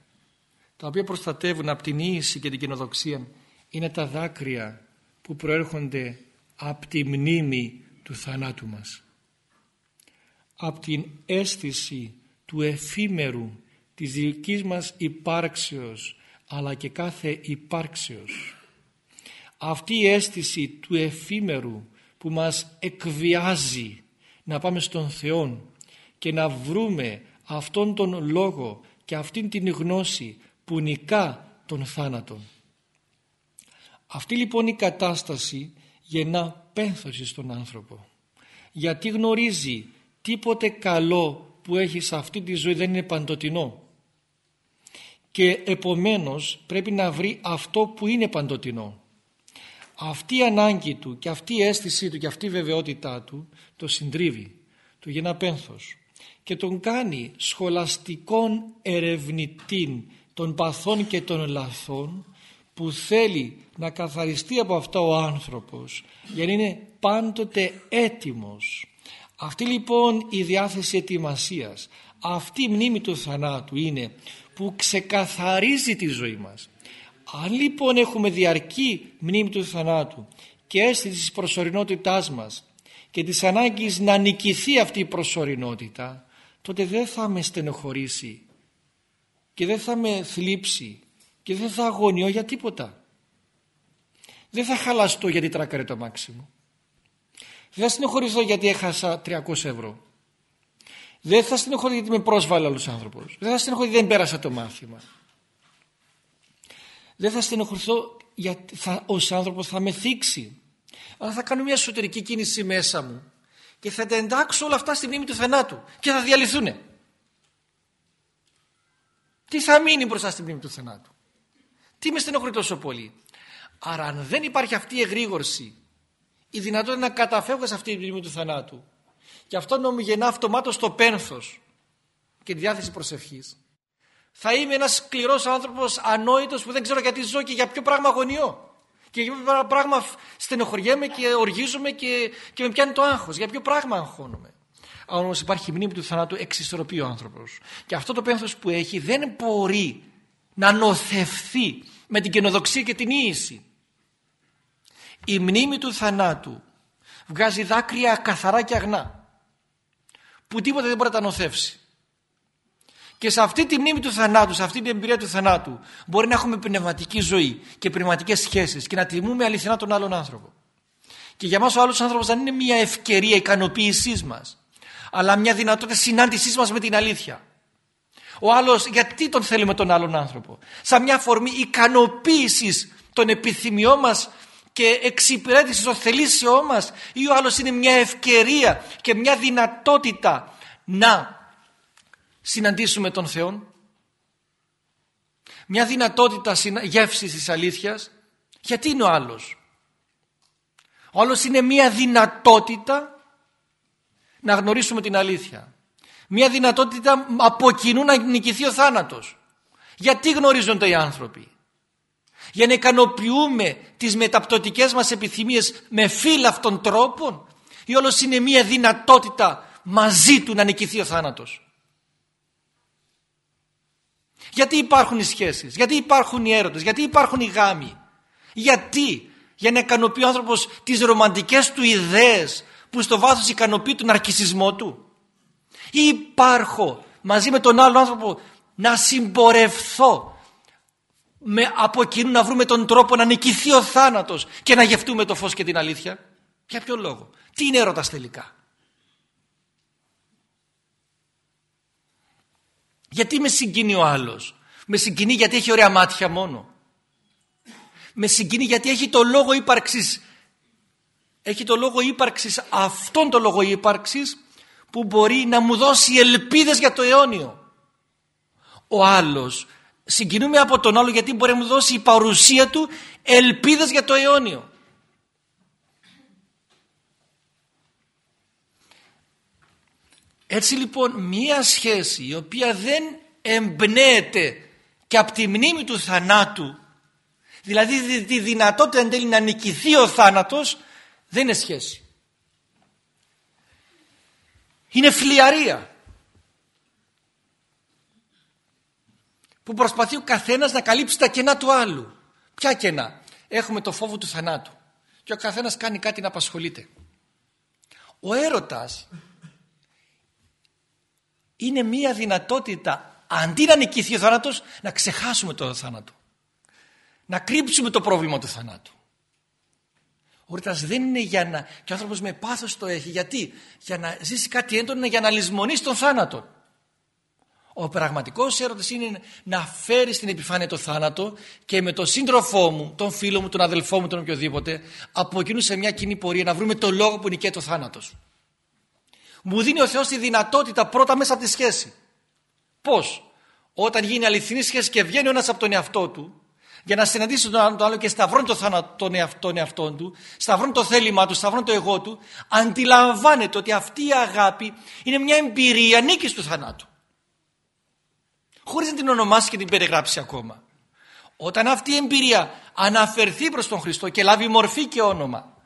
Speaker 1: τα οποία προστατεύουν από την ίηση και την κοινοδοξία είναι τα δάκρυα που προέρχονται από τη μνήμη του θανάτου μας. Από την αίσθηση του εφήμερου της δικής μας υπάρξεως αλλά και κάθε υπάρξεως. Αυτή η αίσθηση του εφήμερου που μας εκβιάζει να πάμε στον Θεό και να βρούμε αυτόν τον λόγο και αυτήν την γνώση που νικά τον θάνατο. Αυτή λοιπόν η κατάσταση γεννά πένθωση στον άνθρωπο γιατί γνωρίζει τίποτε καλό που έχει σε αυτή τη ζωή δεν είναι παντοτινό και επομένως πρέπει να βρει αυτό που είναι παντοτινό. Αυτή η ανάγκη του και αυτή η αίσθησή του και αυτή η βεβαιότητά του το συντρίβει, του γεννά πένθος και τον κάνει σχολαστικών ερευνητή των παθών και των λαθών που θέλει να καθαριστεί από αυτά ο άνθρωπος για να είναι πάντοτε έτοιμος. Αυτή λοιπόν η διάθεση ετοιμασίας, αυτή η μνήμη του θανάτου είναι που ξεκαθαρίζει τη ζωή μας. Αν λοιπόν έχουμε διαρκή μνήμη του θανάτου και αίσθηση της προσωρινότητάς μας και της ανάγκης να νικηθεί αυτή η προσωρινότητα τότε δεν θα με στενοχωρήσει και δεν θα με θλίψει και δεν θα αγωνιώ για τίποτα. Δεν θα χαλαστώ γιατί τράκαρε το μάξι μου. Δεν θα στενοχωρηθώ γιατί έχασα 300 ευρώ. Δεν θα στενοχωρηθώ γιατί με πρόσβαλε άλλος άνθρωπος. Δεν θα στενοχωρηθώ γιατί δεν πέρασα το μάθημα. Δεν θα στενοχωρηθώ γιατί θα, ως άνθρωπος θα με θίξει. Αλλά θα κάνω μια εσωτερική κίνηση μέσα μου και θα τα εντάξω όλα αυτά στη μνήμη του θανάτου και θα διαλυθούνε. Τι θα μείνει μπροστά στην μνήμη του θανάτου; Τι με στενοχωρεί τόσο πολύ; Άρα αν δεν υπάρχει αυτή η εγρήγορση, η δυνατότητα να καταφεύγω σε αυτή τη μνήμη του θανάτου και αυτό να μου γεννά αυτομάτως το πένθος και τη διάθεση προσευχής, θα είμαι ένας σκληρός άνθρωπος ανόητος που δεν ξέρω γιατί ζω και για ποιο πράγμα αγωνιώ. Και για ποιο πράγμα στενοχωριέμαι και οργίζομαι και, και με πιάνει το άγχος. Για ποιο πράγμα αγχώνομαι. Αν όμως υπάρχει μνήμη του θανάτου εξισορροπεί ο άνθρωπος. Και αυτό το πένθος που έχει δεν μπορεί να νοθευθεί με την καινοδοξία και την ίηση. Η μνήμη του θανάτου βγάζει δάκρυα καθαρά και αγνά που τίποτα δεν μπορεί να τα νοθεύσει. Και σε αυτή τη μνήμη του θανάτου, σε αυτή την εμπειρία του θανάτου μπορεί να έχουμε πνευματική ζωή και πνευματικές σχέσεις και να τιμούμε αληθινά τον άλλον άνθρωπο. Και για μας ο άλλος άνθρωπος δεν είναι μια ευκαιρία ικανοποίησής μας αλλά μια δυνατότητα συνάντησής μας με την αλήθεια. Ο άλλος, γιατί τον θέλουμε τον άλλον άνθρωπο; Σαν μια φορμή ικανοποίησης των επιθυμιών μας και εξυπηρέτησης των θελήσεών μας ή ο άλλος είναι μια ευκαιρία και μια δυνατότητα να συναντήσουμε τον Θεό. Μια δυνατότητα γεύσης της αλήθειας. Γιατί είναι ο άλλος; Ο άλλος είναι μια δυνατότητα να γνωρίσουμε την αλήθεια. Μια δυνατότητα από κοινού να νικηθεί ο θάνατος. Γιατί γνωρίζονται οι άνθρωποι; Για να ικανοποιούμε τις μεταπτωτικές μας επιθυμίες με φύλλα αυτών τρόπων ή όλος είναι μια δυνατότητα μαζί του να νικηθεί ο θάνατος. Γιατί υπάρχουν οι σχέσεις, γιατί υπάρχουν οι έρωτες, γιατί υπάρχουν οι γάμοι. Γιατί, για να ικανοποιεί ο άνθρωπος τις ρομαντικές του ιδέες που στο βάθος ικανοποιεί τον αρκισισμό του ή υπάρχω μαζί με τον άλλο άνθρωπο να συμπορευθώ με, από εκείνου να βρούμε τον τρόπο να νικηθεί ο θάνατος και να γευτούμε το φως και την αλήθεια για ποιο λόγο; Τι είναι έρωτας τελικά; Γιατί με συγκινεί ο άλλος; Με συγκινεί γιατί έχει ωραία μάτια μόνο; Με συγκινεί γιατί έχει το λόγο ύπαρξης; Έχει το λόγο ύπαρξης, αυτόν το λόγο ύπαρξης που μπορεί να μου δώσει ελπίδες για το αιώνιο. Ο άλλος συγκινούμε από τον άλλο γιατί μπορεί να μου δώσει η παρουσία του ελπίδες για το αιώνιο. Έτσι λοιπόν μία σχέση η οποία δεν εμπνέεται και από τη μνήμη του θανάτου δηλαδή τη δυνατότητα εν τέλει να νικηθεί ο θάνατος δεν είναι σχέση είναι φλιαρία που προσπαθεί ο καθένας να καλύψει τα κενά του άλλου. Ποια κενά; Έχουμε το φόβο του θανάτου. Και ο καθένας κάνει κάτι να απασχολείται. Ο έρωτας είναι μία δυνατότητα αντί να νικηθεί ο θάνατος να ξεχάσουμε το θάνατο. Να κρύψουμε το πρόβλημα του θανάτου. Ο έρωτας δεν είναι για να και ο άνθρωπος με πάθος το έχει. Γιατί; Για να ζήσει κάτι έντονο για να λησμονήσει τον θάνατο ο πραγματικός έρωτας είναι να φέρει στην επιφάνεια το θάνατο και με τον σύντροφό μου, τον φίλο μου, τον αδελφό μου, τον οποιοδήποτε από εκείνου σε μια κοινή πορεία να βρούμε το λόγο που νικάει το θάνατος μου δίνει ο Θεός τη δυνατότητα πρώτα μέσα από τη σχέση. Πώς; Όταν γίνει αληθινή σχέση και βγαίνει ο ένας από τον εαυτό του για να συναντήσει τον άλλο και σταυρώνει το θάνατο τον, εαυτό, εαυτό του, σταυρώνει το θέλημά του, σταυρώνει το εγώ του, αντιλαμβάνεται ότι αυτή η αγάπη είναι μια εμπειρία νίκης του θανάτου. Χωρίς να την ονομάσει και την περιγράψει ακόμα. Όταν αυτή η εμπειρία αναφερθεί προς τον Χριστό και λάβει μορφή και όνομα,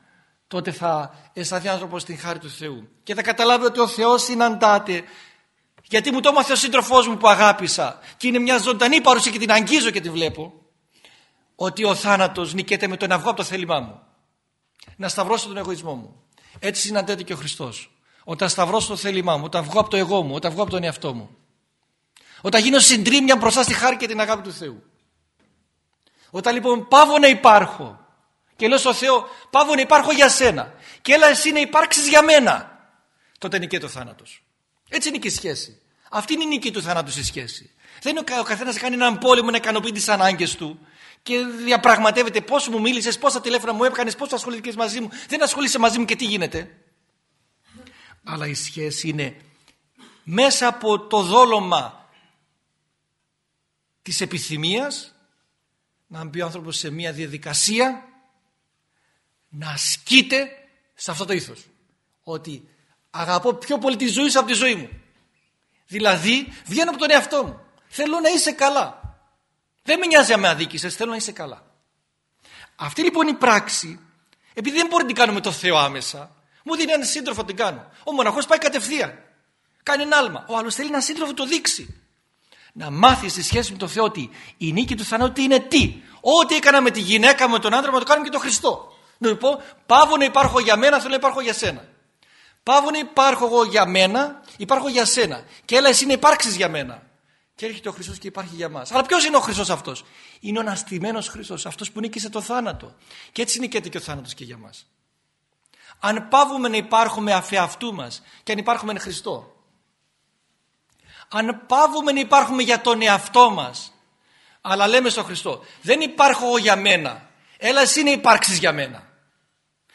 Speaker 1: τότε θα αισθανθεί ο άνθρωπος την χάρη του Θεού και θα καταλάβει ότι ο Θεός συναντάται γιατί μου το έμαθε ο σύντροφός μου που αγάπησα και είναι μια ζωντανή παρουσία και την αγγίζω και την βλέπω ότι ο θάνατος νικέται με το να βγω από το θέλημά μου να σταυρώσω τον εγωισμό μου έτσι συναντάται και ο Χριστός. όταν σταυρώσω το θέλημά μου όταν βγω από το εγώ μου όταν βγω από τον εαυτό μου όταν γίνω συντρίμια μπροστά στη χάρη και την αγάπη του Θεού. Όταν λοιπόν πάω να υπάρχω και λέω στο Θεό Παύλο να υπάρχω για σένα και έλα εσύ να υπάρξεις για μένα τότε νικεί ο θάνατος. Έτσι είναι και η σχέση. Αυτή είναι η νίκη του θάνατου στη σχέση. Δεν είναι ο καθένας κάνει έναν πόλεμο να ικανοποιεί τις ανάγκες του και διαπραγματεύεται πώς μου μίλησες, πόσα τηλέφωνα μου έπαιρνες, πώς ασχοληθήκες μαζί μου, δεν ασχολείσαι μαζί μου και τι γίνεται. Αλλά η σχέση είναι μέσα από το δόλωμα της επιθυμίας να μπει ο άνθρωπος σε μια διαδικασία να ασκείται σε αυτό το ήθος. Ότι αγαπώ πιο πολύ τη ζωή σου από τη ζωή μου. Δηλαδή βγαίνω από τον εαυτό μου. Θέλω να είσαι καλά. Δεν με νοιάζει αν με αδίκησες, θέλω να είσαι καλά. Αυτή λοιπόν η πράξη, επειδή δεν μπορεί να την κάνω με το Θεό άμεσα, μου δίνει έναν σύντροφο να την κάνω. Ο μοναχός πάει κατευθείαν. Κάνει ένα άλμα. Ο άλλος θέλει έναν σύντροφο το δείξει. Να μάθεις στη σχέση με τον Θεό ότι η νίκη του θανάτου είναι τι. Ό,τι έκανα με τη γυναίκα, με τον άντρα, να το κάνουμε και τον Χριστό. Να του πω, πάω να υπάρχω για μένα, θέλω να υπάρχω για σένα. Πάω να υπάρχω εγώ για μένα, υπάρχω για σένα. Και έλα εσύ να υπάρξεις για μένα. Και έρχεται ο Χριστός και υπάρχει για μας. Αλλά ποιος είναι ο Χριστός αυτός, Είναι ο αναστημένος Χριστός, αυτός που νίκησε το θάνατο. Και έτσι νικέται και ο θάνατος και για μας. Αν πάβουμε να υπάρχουμε αφεαυτού μας και αν υπάρχουμε εν Χριστό, αν πάβουμε να υπάρχουμε για τον εαυτό μας, αλλά λέμε στον Χριστό, δεν υπάρχω εγώ για μένα, έλα εσύ να υπάρξεις για μένα.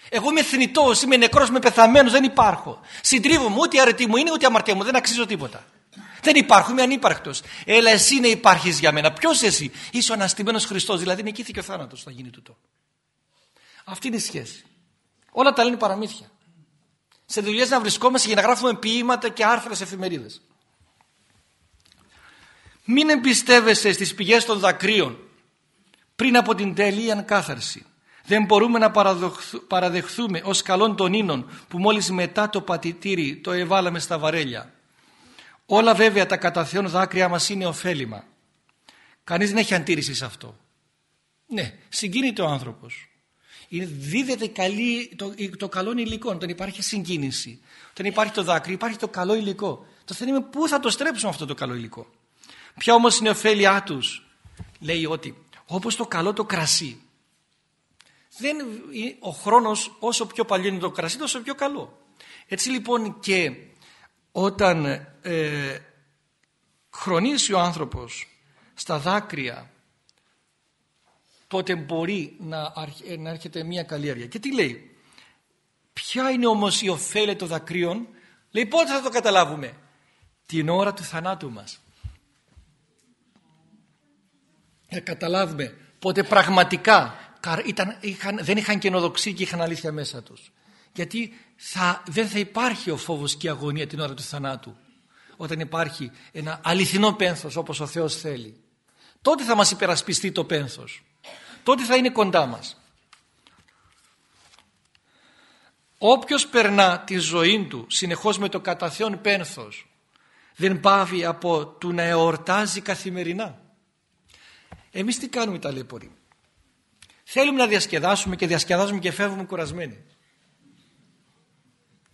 Speaker 1: Εγώ είμαι θνητός, είμαι νεκρός, είμαι πεθαμένος, δεν υπάρχω. Συντρίβομαι, ούτε αρετή μου είναι, ούτε αμαρτία μου, δεν αξίζω τίποτα. Δεν υπάρχω, είμαι ανύπαρκτος. Έλα, εσύ να υπάρχεις για μένα. Ποιος εσύ, είσαι ο αναστημένος Χριστός, δηλαδή νικήθηκε ο θάνατος, θα γίνει τούτο. Αυτή είναι η σχέση. Όλα τα λένε παραμύθια. Σε δουλειές να βρισκόμαστε για να γράφουμε ποίηματα και άρθρα σε εφημερίδες. Μην εμπιστεύεσαι στις πηγές των δακρύων πριν από την τελεία κάθαρση. Δεν μπορούμε να παραδεχθούμε ως καλών των ίνων που μόλις μετά το πατητήρι το εβάλαμε στα βαρέλια. Όλα βέβαια τα κατά Θεόν δάκρυα μας είναι ωφέλιμα. Κανείς δεν έχει αντίρρηση σε αυτό. Ναι, συγκίνηται ο άνθρωπος. Δίδεται καλή, το, το καλό υλικό, όταν υπάρχει συγκίνηση, όταν υπάρχει το δάκρυ, υπάρχει το καλό υλικό. Το θέμα είναι πού θα το στρέψουμε αυτό το καλό υλικό. Ποια όμως είναι η ωφέλειά τους. Λέει ότι όπως το καλό το κρασί. Δεν, ο χρόνος όσο πιο παλιό είναι το κρασί τόσο πιο καλό. Έτσι λοιπόν και όταν ε, χρονίσει ο άνθρωπος στα δάκρυα τότε μπορεί να, ε, να έρχεται μια καλλιέργεια. Και τι λέει; Ποια είναι όμως η ωφέλεια των δακρύων; Λέει πότε θα το καταλάβουμε; Την ώρα του θανάτου μας. Να καταλάβουμε πότε πραγματικά ήταν, είχαν, δεν είχαν καινοδοξία και είχαν αλήθεια μέσα τους. Γιατί θα, δεν θα υπάρχει ο φόβος και η αγωνία την ώρα του θανάτου. Όταν υπάρχει ένα αληθινό πένθος όπως ο Θεός θέλει. τότε θα μας υπερασπιστεί το πένθος τότε θα είναι κοντά μας όποιος περνά τη ζωή του συνεχώς με το καταθέον πένθος δεν πάβει από του να εορτάζει καθημερινά εμείς τι κάνουμε ταλέποροι θέλουμε να διασκεδάσουμε και διασκεδάζουμε και φεύγουμε κουρασμένοι.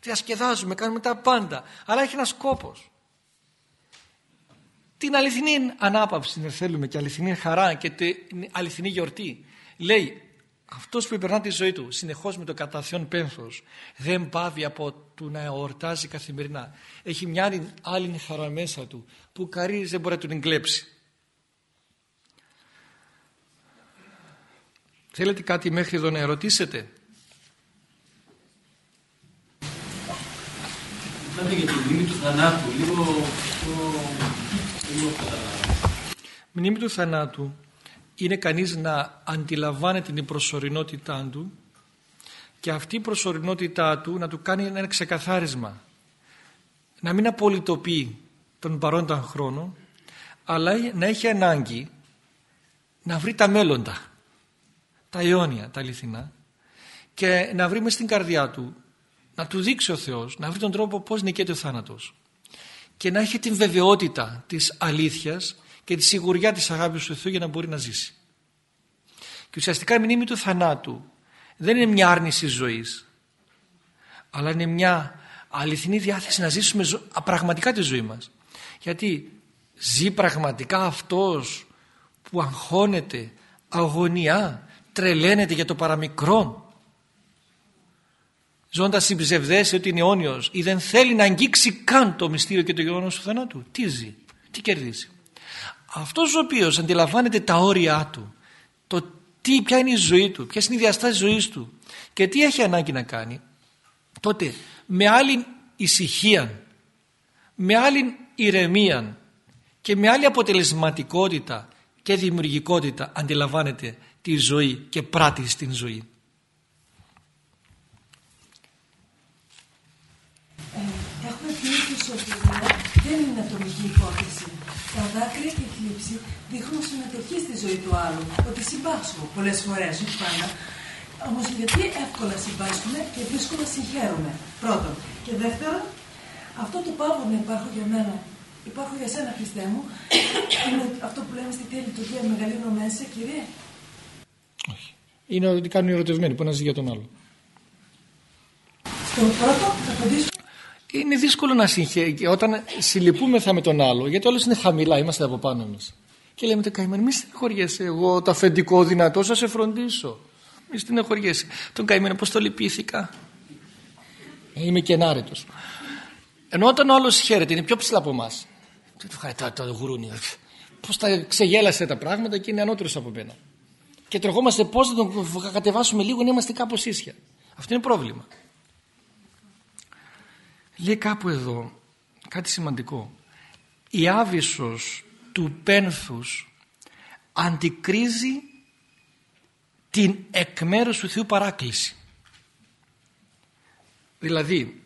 Speaker 1: Διασκεδάζουμε, κάνουμε τα πάντα αλλά έχει ένας σκόπος. Την αληθινή ανάπαυση δεν θέλουμε και αληθινή χαρά και την αληθινή γιορτή. Λέει αυτός που υπερνά τη ζωή του συνεχώς με το καταθιόν πένθος δεν πάβει από του να εορτάζει καθημερινά. Έχει μια άλλη χαρά μέσα του που καρύς δεν μπορεί να τον εγκλέψει θέλετε κάτι μέχρι εδώ να ερωτήσετε;
Speaker 2: Μιλάτε για τη μνήμη του θανάτου, λίγο
Speaker 1: Μνήμη του θανάτου είναι κανείς να αντιλαμβάνεται την προσωρινότητά του και αυτή η προσωρινότητά του να του κάνει ένα ξεκαθάρισμα. Να μην απολυτοποιεί τον παρόντα χρόνο αλλά να έχει ανάγκη να βρει τα μέλλοντα, τα αιώνια, τα αληθινά και να βρει μες στην καρδιά του να του δείξει ο Θεός, να βρει τον τρόπο πώς νικέται ο θάνατος και να έχει την βεβαιότητα της αλήθειας και τη σιγουριά της αγάπης του Θεού για να μπορεί να ζήσει. Και ουσιαστικά η μνήμη του θανάτου δεν είναι μια άρνηση ζωής αλλά είναι μια αληθινή διάθεση να ζήσουμε πραγματικά τη ζωή μας. Γιατί ζει πραγματικά αυτός που αγχώνεται, αγωνιά, τρελαίνεται για το παραμικρό ζώντας στην ψευδέση ότι είναι αιώνιος ή δεν θέλει να αγγίξει καν το μυστήριο και το γεγονός του θανάτου. Τι ζει, τι κερδίζει. Αυτός ο οποίος αντιλαμβάνεται τα όρια του, το τι, ποια είναι η ζωή του, ποιες είναι οι διαστάσεις ζωής του και τι έχει ανάγκη να κάνει, τότε με άλλη ησυχία, με άλλη ηρεμία και με άλλη αποτελεσματικότητα και δημιουργικότητα αντιλαμβάνεται τη ζωή και πράττει στην ζωή.
Speaker 3: δεν είναι ατομική υπόθεση. Τα δάκρυα και η θλίψη δείχνουν συμμετοχή στη ζωή του άλλου. Ότι συμπάσχω πολλές φορές, όχι πάντα. Όμως γιατί εύκολα συμπάσχουμε και δύσκολα συγχαίρουμε. Πρώτον. Και δεύτερον, αυτό το πάβω να υπάρχω για μένα. Υπάρχω για σένα, Χριστέ μου. Είναι αυτό που λέμε στη τέλη του Θεού μεγαλύνω μέσα, κύριε.
Speaker 1: Όχι. Είναι ότι κάνουν οι ερωτευμένοι που να ζει για τον άλλο.
Speaker 3: Στο πρώτο θα απαντήσω.
Speaker 1: Είναι δύσκολο να συγχαίρει όταν συλληπούμεθα με τον άλλο γιατί όλος είναι χαμηλά, είμαστε από πάνω μας. Και λέμε το καημένο μη στεναχωριέσαι εγώ το αφεντικό δυνατό θα σε φροντίσω. Μη στεναχωριέσαι τον καημένο πως το λυπήθηκα. Ε, είμαι και ενάρετος. Ενώ όταν ο άλλος χαίρεται είναι πιο ψηλά από εμάς. Το, το γουρούνι πως τα ξεγέλασε τα πράγματα και είναι ανώτερος από μένα και τροχόμαστε πως θα τον κατεβάσουμε λίγο να είμαστε κάπως ίσια. Αυτό είναι πρόβλημα. Λέει κάπου εδώ κάτι σημαντικό. Η άβυσος του πένθους αντικρίζει την εκ μέρους του Θεού παράκληση. Δηλαδή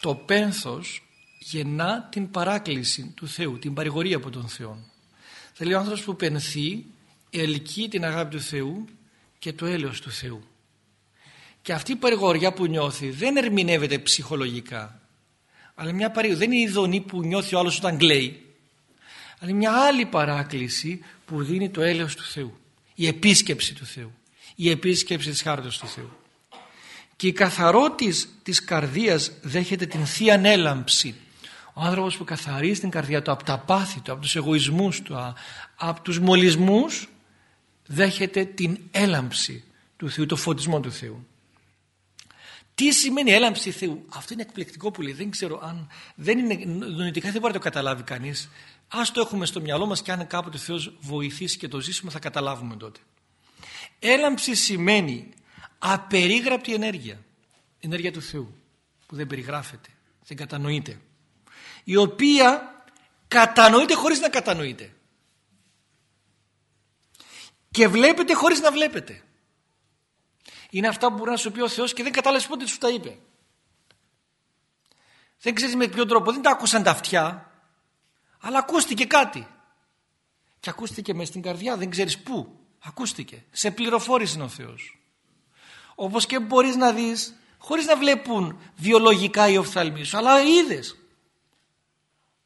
Speaker 1: το πένθος γεννά την παράκληση του Θεού την παρηγορία από τον Θεό. Δηλαδή ο άνθρωπος που πενθεί ελκύει την αγάπη του Θεού και το έλεος του Θεού και αυτή η παρηγοριά που νιώθει δεν ερμηνεύεται ψυχολογικά αλλά μια παρήγορη. Δεν είναι η ειδονή που νιώθει ο άλλος όταν κλαίει. Αλλά μια άλλη παράκληση που δίνει το έλεος του Θεού. Η επίσκεψη του Θεού. Η επίσκεψη της χάρτης του Θεού. Και η καθαρότης της καρδίας δέχεται την θεία ανέλαμψη. Ο άνθρωπος που καθαρίζει την καρδιά του από τα πάθη του, από τους εγωισμούς του, από τους μολυσμούς δέχεται την έλαμψη του Θεού, το φωτισμό του Θεού. Τι σημαίνει έλαμψη Θεού; Αυτό είναι εκπληκτικό που λέει. Δεν ξέρω αν δεν είναι νοητικά δεν μπορεί να το καταλάβει κανείς. Ας το έχουμε στο μυαλό μας και αν κάποτε ο Θεός βοηθήσει και το ζήσουμε θα καταλάβουμε τότε. Έλαμψη σημαίνει απερίγραπτη ενέργεια. Ενέργεια του Θεού που δεν περιγράφεται, δεν κατανοείται. Η οποία κατανοείται χωρίς να κατανοείται. Και βλέπετε χωρίς να βλέπετε είναι αυτά που μπορεί να σου πει ο Θεός και δεν κατάλαβες πότε σου τα είπε. Δεν ξέρεις με ποιο τρόπο, δεν τα άκουσαν τα αυτιά, αλλά ακούστηκε κάτι. Και ακούστηκε μες στην καρδιά, δεν ξέρεις πού. Ακούστηκε. Σε πληροφόρησε ο Θεός. Όπως και μπορείς να δεις, χωρίς να βλέπουν βιολογικά οι οφθαλμοί σου, αλλά είδες.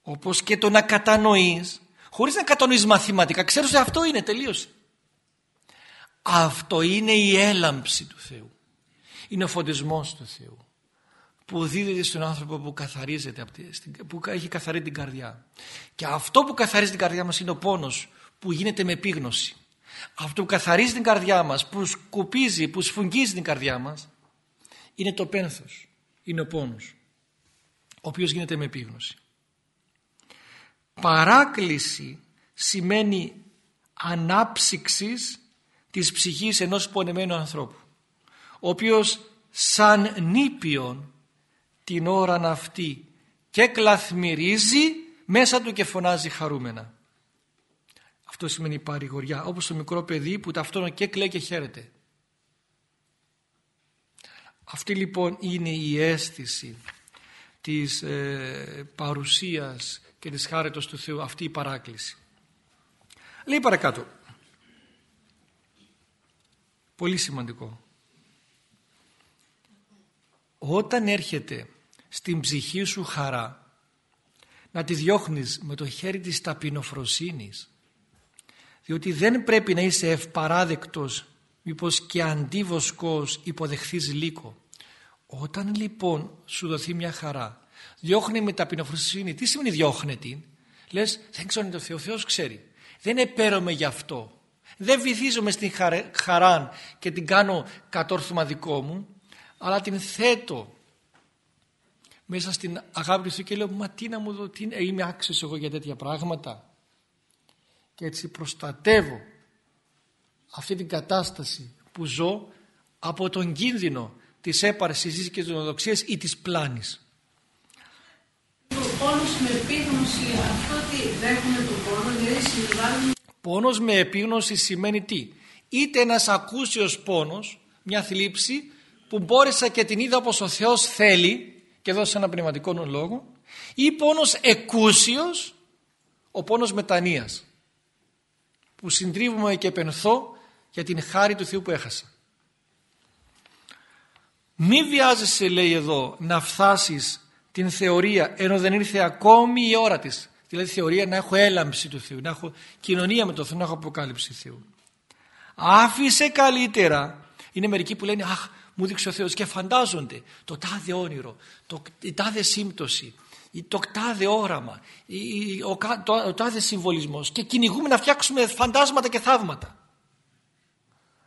Speaker 1: Όπως και το να κατανοείς, χωρίς να κατανοείς μαθηματικά, ξέρεις ότι αυτό είναι, τελείωσε. Αυτό είναι η έλαμψη του Θεού. Είναι ο φωτισμός του Θεού που δίδεται στον άνθρωπο που καθαρίζεται, που έχει καθαρεί την καρδιά. Και αυτό που καθαρίζει την καρδιά μας είναι ο πόνος που γίνεται με επίγνωση. Αυτό που καθαρίζει την καρδιά μας, που σκουπίζει, που σφουγγίζει την καρδιά μας, είναι το πένθος, είναι ο πόνος, ο οποίος γίνεται με επίγνωση. Παράκληση σημαίνει ανάψυξης της ψυχής ενός πονεμένου ανθρώπου, ο οποίος σαν νήπιον την ώρα αυτή και κλαθμυρίζει μέσα του και φωνάζει χαρούμενα. Αυτό σημαίνει παρηγοριά, όπως το μικρό παιδί που ταυτόχρονα και κλαίει και χαίρεται. Αυτή λοιπόν είναι η αίσθηση της ε, παρουσίας και της χάρετος του Θεού, αυτή η παράκληση. Λέει παρακάτω. Πολύ σημαντικό. Όταν έρχεται στην ψυχή σου χαρά να τη διώχνεις με το χέρι της ταπεινοφροσύνης διότι δεν πρέπει να είσαι ευπαράδεκτος μήπως και αντίβοσκος υποδεχθείς λύκο. Όταν λοιπόν σου δοθεί μια χαρά διώχνει με ταπεινοφροσύνη τι σημαίνει διώχνε την λες δεν ξέρω το Θεό, ο Θεός ξέρει. Δεν επέρομαι γι' αυτό δεν βυθίζομαι στην χαρά και την κάνω κατόρθωμα δικό μου αλλά την θέτω μέσα στην αγάπη του Θεού και λέω μα τι να μου δω, τι, είμαι άξιος εγώ για τέτοια πράγματα και έτσι προστατεύω αυτή την κατάσταση που ζω από τον κίνδυνο της έπαρσης και της ονοδοξίας ή της πλάνης.
Speaker 4: Πόνος με επίγνωση, αυτό τι δέχομαι το πόνο, δηλαδή συμβάλλουν...
Speaker 1: Πόνος με επίγνωση σημαίνει τι; Είτε ένας ακούσιος πόνος, μια θλίψη που μπόρεσα και την είδα όπως ο Θεός θέλει και δώσε ένα πνευματικό λόγο ή πόνος εκούσιος, ο πόνος μετανοίας που συντρίβουμε και επενθώ για την χάρη του Θεού που έχασα. Μη βιάζεσαι λέει εδώ να φτάσεις την θεωρία ενώ δεν ήρθε ακόμη η ώρα της. Δηλαδή θεωρία να έχω έλαμψη του Θεού, να έχω κοινωνία με τον Θεό, να έχω αποκάλυψη Θεού. Άφησε καλύτερα. Είναι μερικοί που λένε αχ μου δείξει ο Θεός και φαντάζονται το τάδε όνειρο, το, η τάδε σύμπτωση, το τάδε όραμα, ο, το, ο τάδε συμβολισμός και κυνηγούμε να φτιάξουμε φαντάσματα και θαύματα.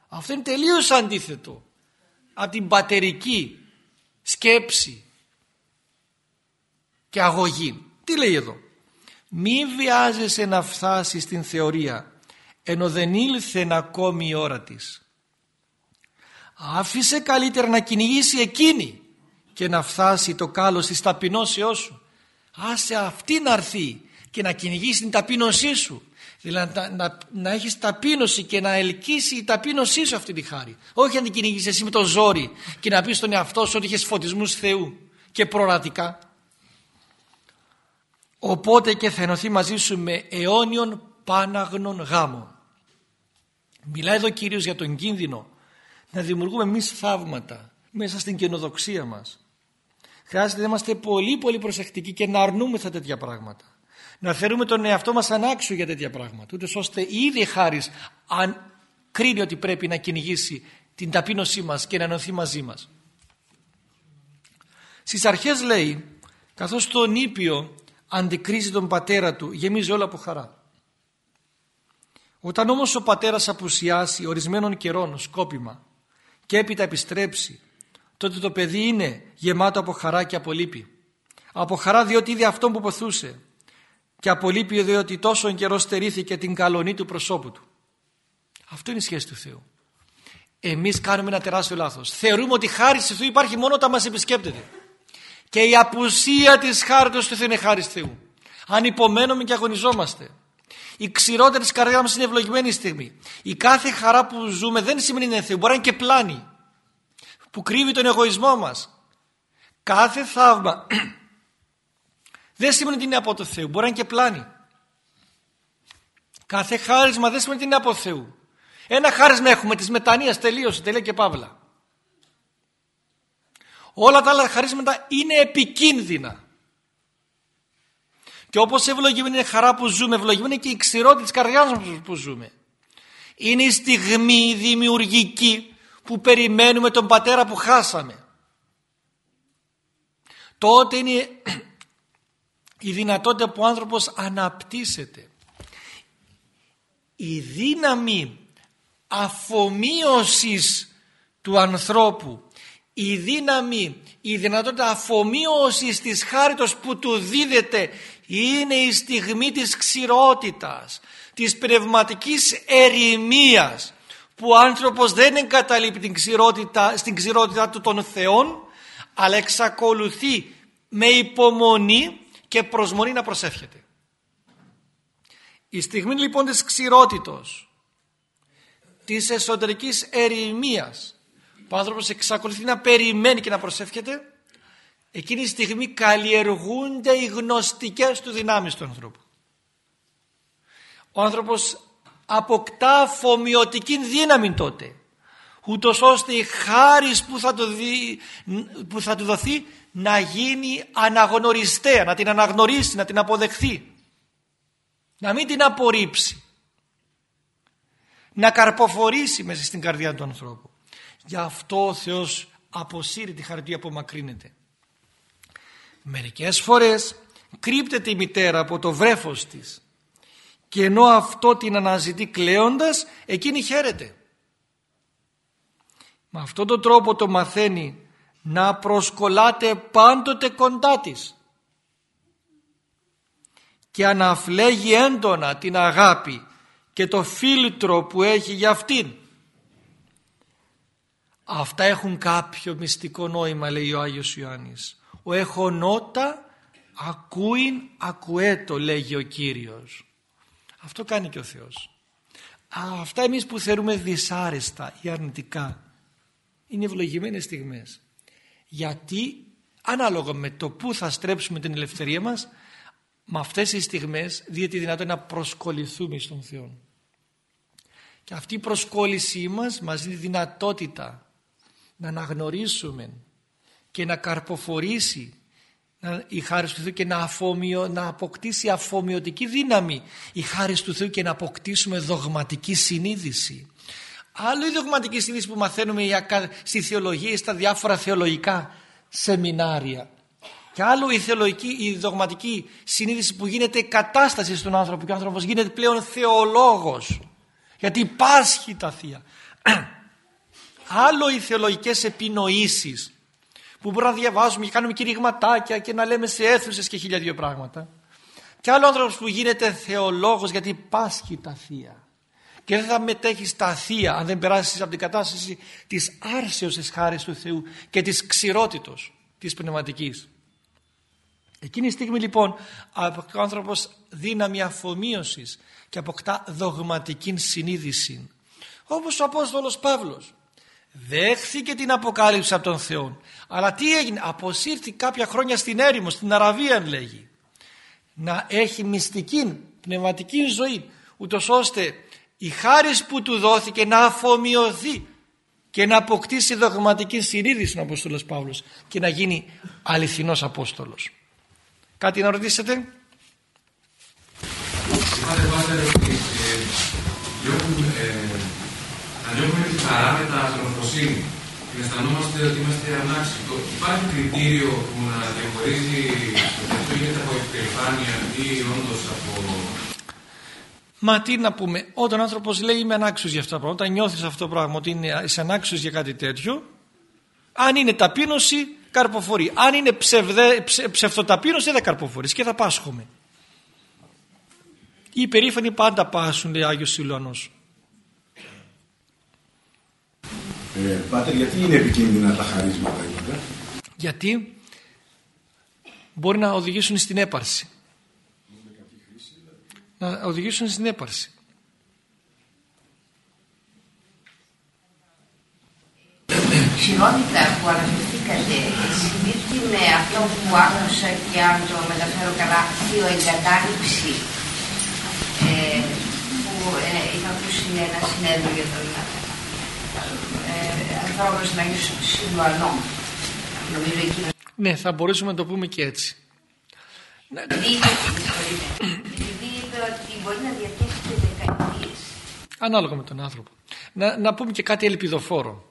Speaker 1: Αυτό είναι τελείως αντίθετο από την πατερική σκέψη και αγωγή. Τι λέει εδώ; Μη βιάζεσαι να φτάσεις στην θεωρία ενώ δεν ήλθε ακόμη η ώρα της. Άφησε καλύτερα να κυνηγήσει εκείνη και να φτάσει το κάλος της ταπεινώσεώς σου. Άσε αυτή να έρθει και να κυνηγήσει την ταπείνωσή σου. Δηλαδή να, να, να έχεις ταπείνωση και να ελκύσει η ταπείνωσή σου αυτή τη χάρη. Όχι να την κυνηγήσεις εσύ με το ζόρι και να πεις στον εαυτό σου ότι έχεις φωτισμούς Θεού και προορατικά. Οπότε και θα ενωθεί μαζί σου με αιώνιον πάναγνων γάμο. Μιλάει εδώ κυρίως για τον κίνδυνο να δημιουργούμε εμείς θαύματα μέσα στην καινοδοξία μας. Χρειάζεται να είμαστε πολύ πολύ προσεκτικοί και να αρνούμεθα τέτοια πράγματα. Να θεωρούμε τον εαυτό μας ανάξιο για τέτοια πράγματα. Ούτε ώστε η ίδια χάρις αν κρίνει ότι πρέπει να κυνηγήσει την ταπείνωσή μας και να ενωθεί μαζί μας. Στις αρχές λέει καθώς το νήπιο αντικρίζει τον πατέρα του γεμίζει όλα από χαρά. Όταν όμως ο πατέρας απουσιάσει ορισμένων καιρών σκόπιμα και έπειτα επιστρέψει τότε το παιδί είναι γεμάτο από χαρά και από λύπη. Από χαρά διότι είδε αυτόν που ποθούσε και από λύπη διότι τόσο καιρός στερήθηκε την καλονή του προσώπου του. Αυτό είναι η σχέση του Θεού. Εμείς κάνουμε ένα τεράστιο λάθος. Θεωρούμε ότι η χάρη του Θεού υπάρχει μόνο όταν μας επισκέπτεται. Και η απουσία της χάριτος του Θεού είναι χάρη του Θεού. Αν υπομένουμε και αγωνιζόμαστε. Η ξηρότερη της καρδιάς μας είναι ευλογημένη στιγμή. Η κάθε χαρά που ζούμε δεν σημαίνει είναι Θεού, μπορεί να είναι και πλάνη που κρύβει τον εγωισμό μας. Κάθε θαύμα <clears throat> δεν σημαίνει ότι είναι από το Θεό, μπορεί να είναι και πλάνη. Κάθε χάρισμα δεν σημαίνει ότι είναι από Θεού. Ένα χάρισμα έχουμε της μετανοίας τελείωσε, τελεία και παύλα. Όλα τα άλλα χαρίσματα είναι επικίνδυνα. Και όπως ευλογημένη είναι χαρά που ζούμε, ευλογημένη είναι και η ξηρότητα της καρδιάς μας που ζούμε. Είναι η στιγμή δημιουργική που περιμένουμε τον πατέρα που χάσαμε. Τότε είναι η δυνατότητα που ο άνθρωπος αναπτύσσεται. Η δύναμη αφομοίωσης του ανθρώπου η δύναμη, η δυνατότητα αφομοίωσης της χάριτος που του δίδεται είναι η στιγμή της ξηρότητας, της πνευματικής ερημίας που ο άνθρωπος δεν εγκαταλείπει την ξηρότητα, στην ξηρότητα του των Θεών αλλά εξακολουθεί με υπομονή και προσμονή να προσεύχεται. Η στιγμή λοιπόν της ξηρότητος, της εσωτερικής ερημίας που ο άνθρωπος εξακολουθεί να περιμένει και να προσεύχεται εκείνη τη στιγμή καλλιεργούνται οι γνωστικές του δυνάμεις του ανθρώπου. Ο άνθρωπος αποκτά φομοιωτική δύναμη τότε ούτως ώστε η χάρις που θα, του που θα του δοθεί να γίνει αναγνωριστέα, να την αναγνωρίσει, να την αποδεχθεί. Να μην την απορρίψει. Να καρποφορήσει μέσα στην καρδιά του ανθρώπου. Γι' αυτό ο Θεός αποσύρει τη χαρτί απομακρύνεται. Μερικές φορές κρύπτεται η μητέρα από το βρέφος της και ενώ αυτό την αναζητεί κλαίοντας εκείνη χαίρεται. Με αυτόν τον τρόπο το μαθαίνει να προσκολάται πάντοτε κοντά της και αναφλέγει έντονα την αγάπη και το φίλτρο που έχει για αυτήν Αυτά έχουν κάποιο μυστικό νόημα λέει ο Άγιος Ιωάννης. Ο εχονότα ακούειν ακουέτο λέγει ο Κύριος. Αυτό κάνει και ο Θεός. Αυτά εμείς που θεωρούμε δυσάρεστα ή αρνητικά είναι ευλογημένες στιγμές. Γιατί ανάλογα με το που θα στρέψουμε την ελευθερία μας με αυτές τις στιγμές δίνει τη δυνατότητα να προσκοληθούμε στον Θεό. Και αυτή η προσκόλλησή μας μας δίνει δυνατότητα να αναγνωρίσουμε και να καρποφορήσει η χάρη του Θεού και να, αφομοιο, να αποκτήσει αφομοιωτική δύναμη η χάρη του Θεού και να αποκτήσουμε δογματική συνείδηση. Άλλο η δογματική συνείδηση που μαθαίνουμε στη θεολογία ή στα διάφορα θεολογικά σεμινάρια. Και άλλο η θεολογική, η δογματική συνείδηση που γίνεται κατάσταση στον άνθρωπο και ο άνθρωπος γίνεται πλέον θεολόγος γιατί πάσχει τα Θεία άλλο οι θεολογικές επινοήσεις που μπορούμε να διαβάζουμε και κάνουμε κηρυγματάκια και να λέμε σε αίθουσες και χίλια δύο πράγματα. Και άλλο άνθρωπος που γίνεται θεολόγος γιατί πάσχει τα Θεία. Και δεν θα μετέχεις στα Θεία αν δεν περάσεις από την κατάσταση της άρσεως της χάρης του Θεού και της ξηρότητος της πνευματικής. Εκείνη τη στιγμή λοιπόν αποκτά ο άνθρωπος δύναμη αφομοίωσης και αποκτά δογματική συνείδηση όπως ο Απόστολος Παύλος δέχθηκε την αποκάλυψη από τον Θεό αλλά τι έγινε αποσύρθη κάποια χρόνια στην έρημο στην Αραβία λέγει να έχει μυστική πνευματική ζωή ούτως ώστε η χάρη που του δόθηκε να αφομοιωθεί και να αποκτήσει δογματική συνείδηση ο Απόστολος Παύλος και να γίνει αληθινός Απόστολος κάτι να ρωτήσετε
Speaker 5: Είπατε πάτερ ότι νιώθουμε τη χαρά με τα τροφοσύνη και αισθανόμαστε ότι είμαστε ανάξιτο. Υπάρχει κριτήριο που να διαχωρίζει ότι αυτό γίνεται από υπερηφάνεια ή όντως από.
Speaker 1: Μα τι να πούμε, όταν ο άνθρωπος λέει είμαι ανάξιος για αυτά τα πράγματα, όταν νιώθεις αυτό το πράγμα ότι είναι, είσαι ανάξιος για κάτι τέτοιο, αν είναι ταπείνωση, καρποφορεί. Αν είναι ψευδε, ψε, ψευτοταπείνωση, δεν καρποφορείς και θα πάσχουμε. Οι υπερήφανοι πάντα πάσουν, λέει Άγιος Σιλώνος.
Speaker 6: Ε, πάτερ, γιατί είναι επικίνδυνα τα χαρίσματα, είπατε;
Speaker 1: Γιατί μπορεί να οδηγήσουν στην έπαρση. Να οδηγήσουν στην έπαρση.
Speaker 7: Συγγνώμη που αναφερθήκατε, συμπίπτει με αυτό που άκουσα και αν το μεταφέρω καλά, η εγκατάλειψη ε, ε, είχα ακούσει ένα συνέδριο για τον ε, ανθρώπινο Μέγιο Σιλουανό. Νομίζω εκείνο.
Speaker 1: Ναι, θα μπορούσαμε να το πούμε και έτσι.
Speaker 7: Επειδή είπε, επειδή είπε ότι μπορεί να διαρκέσει και δεκαετίες.
Speaker 1: Ανάλογα με τον άνθρωπο. Να, να πούμε και κάτι ελπιδοφόρο.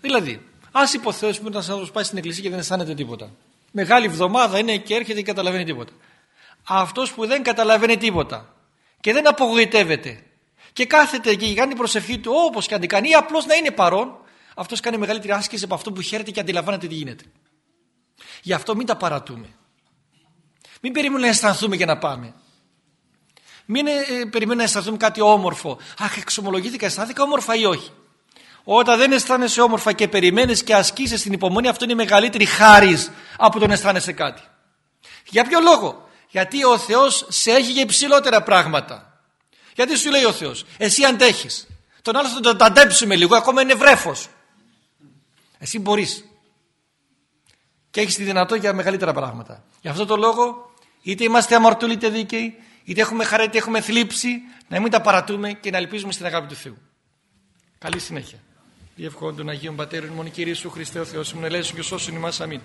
Speaker 1: Δηλαδή, ας υποθέσουμε ότι ένας άνθρωπος πάει στην εκκλησία και δεν αισθάνεται τίποτα. Μεγάλη εβδομάδα είναι και έρχεται και καταλαβαίνει τίποτα. Αυτός που δεν καταλαβαίνει τίποτα και δεν απογοητεύεται και κάθεται και κάνει την προσευχή του όπως και αν την κάνει, ή απλώς να είναι παρόν, αυτός κάνει μεγαλύτερη άσκηση από αυτό που χαίρεται και αντιλαμβάνεται τι γίνεται. Γι' αυτό μην τα παρατούμε. Μην περιμένουμε να αισθανθούμε για να πάμε. Μην ε, περιμένουμε να αισθανθούμε κάτι όμορφο. Αχ, εξομολογήθηκα, αισθάνθηκα όμορφα ή όχι; Όταν δεν αισθάνεσαι όμορφα και περιμένεις και ασκήσεις την υπομονή, αυτό είναι η μεγαλύτερη χάρη από το να αισθάνεσαι κάτι. Για ποιο λόγο; Γιατί ο Θεός σε έχει για υψηλότερα πράγματα. Γιατί σου λέει ο Θεός, εσύ αντέχεις. Τον άλλο θα τον αντέψουμε λίγο, ακόμα είναι βρέφος. Εσύ μπορείς. Και έχεις τη δυνατότητα για μεγαλύτερα πράγματα. Γι' αυτό το λόγο, είτε είμαστε αμαρτωλοί είτε δίκαιοι, είτε έχουμε χαρά είτε έχουμε θλίψη, να μην τα παρατούμε και να ελπίζουμε στην αγάπη του Θεού. Καλή συνέχεια. Διευχών των Αγίων Πατέρων, μόνο Κύριε Σου Χριστέ ο Θεός, μου ελέησον και σώσον ημάς. Αμήν.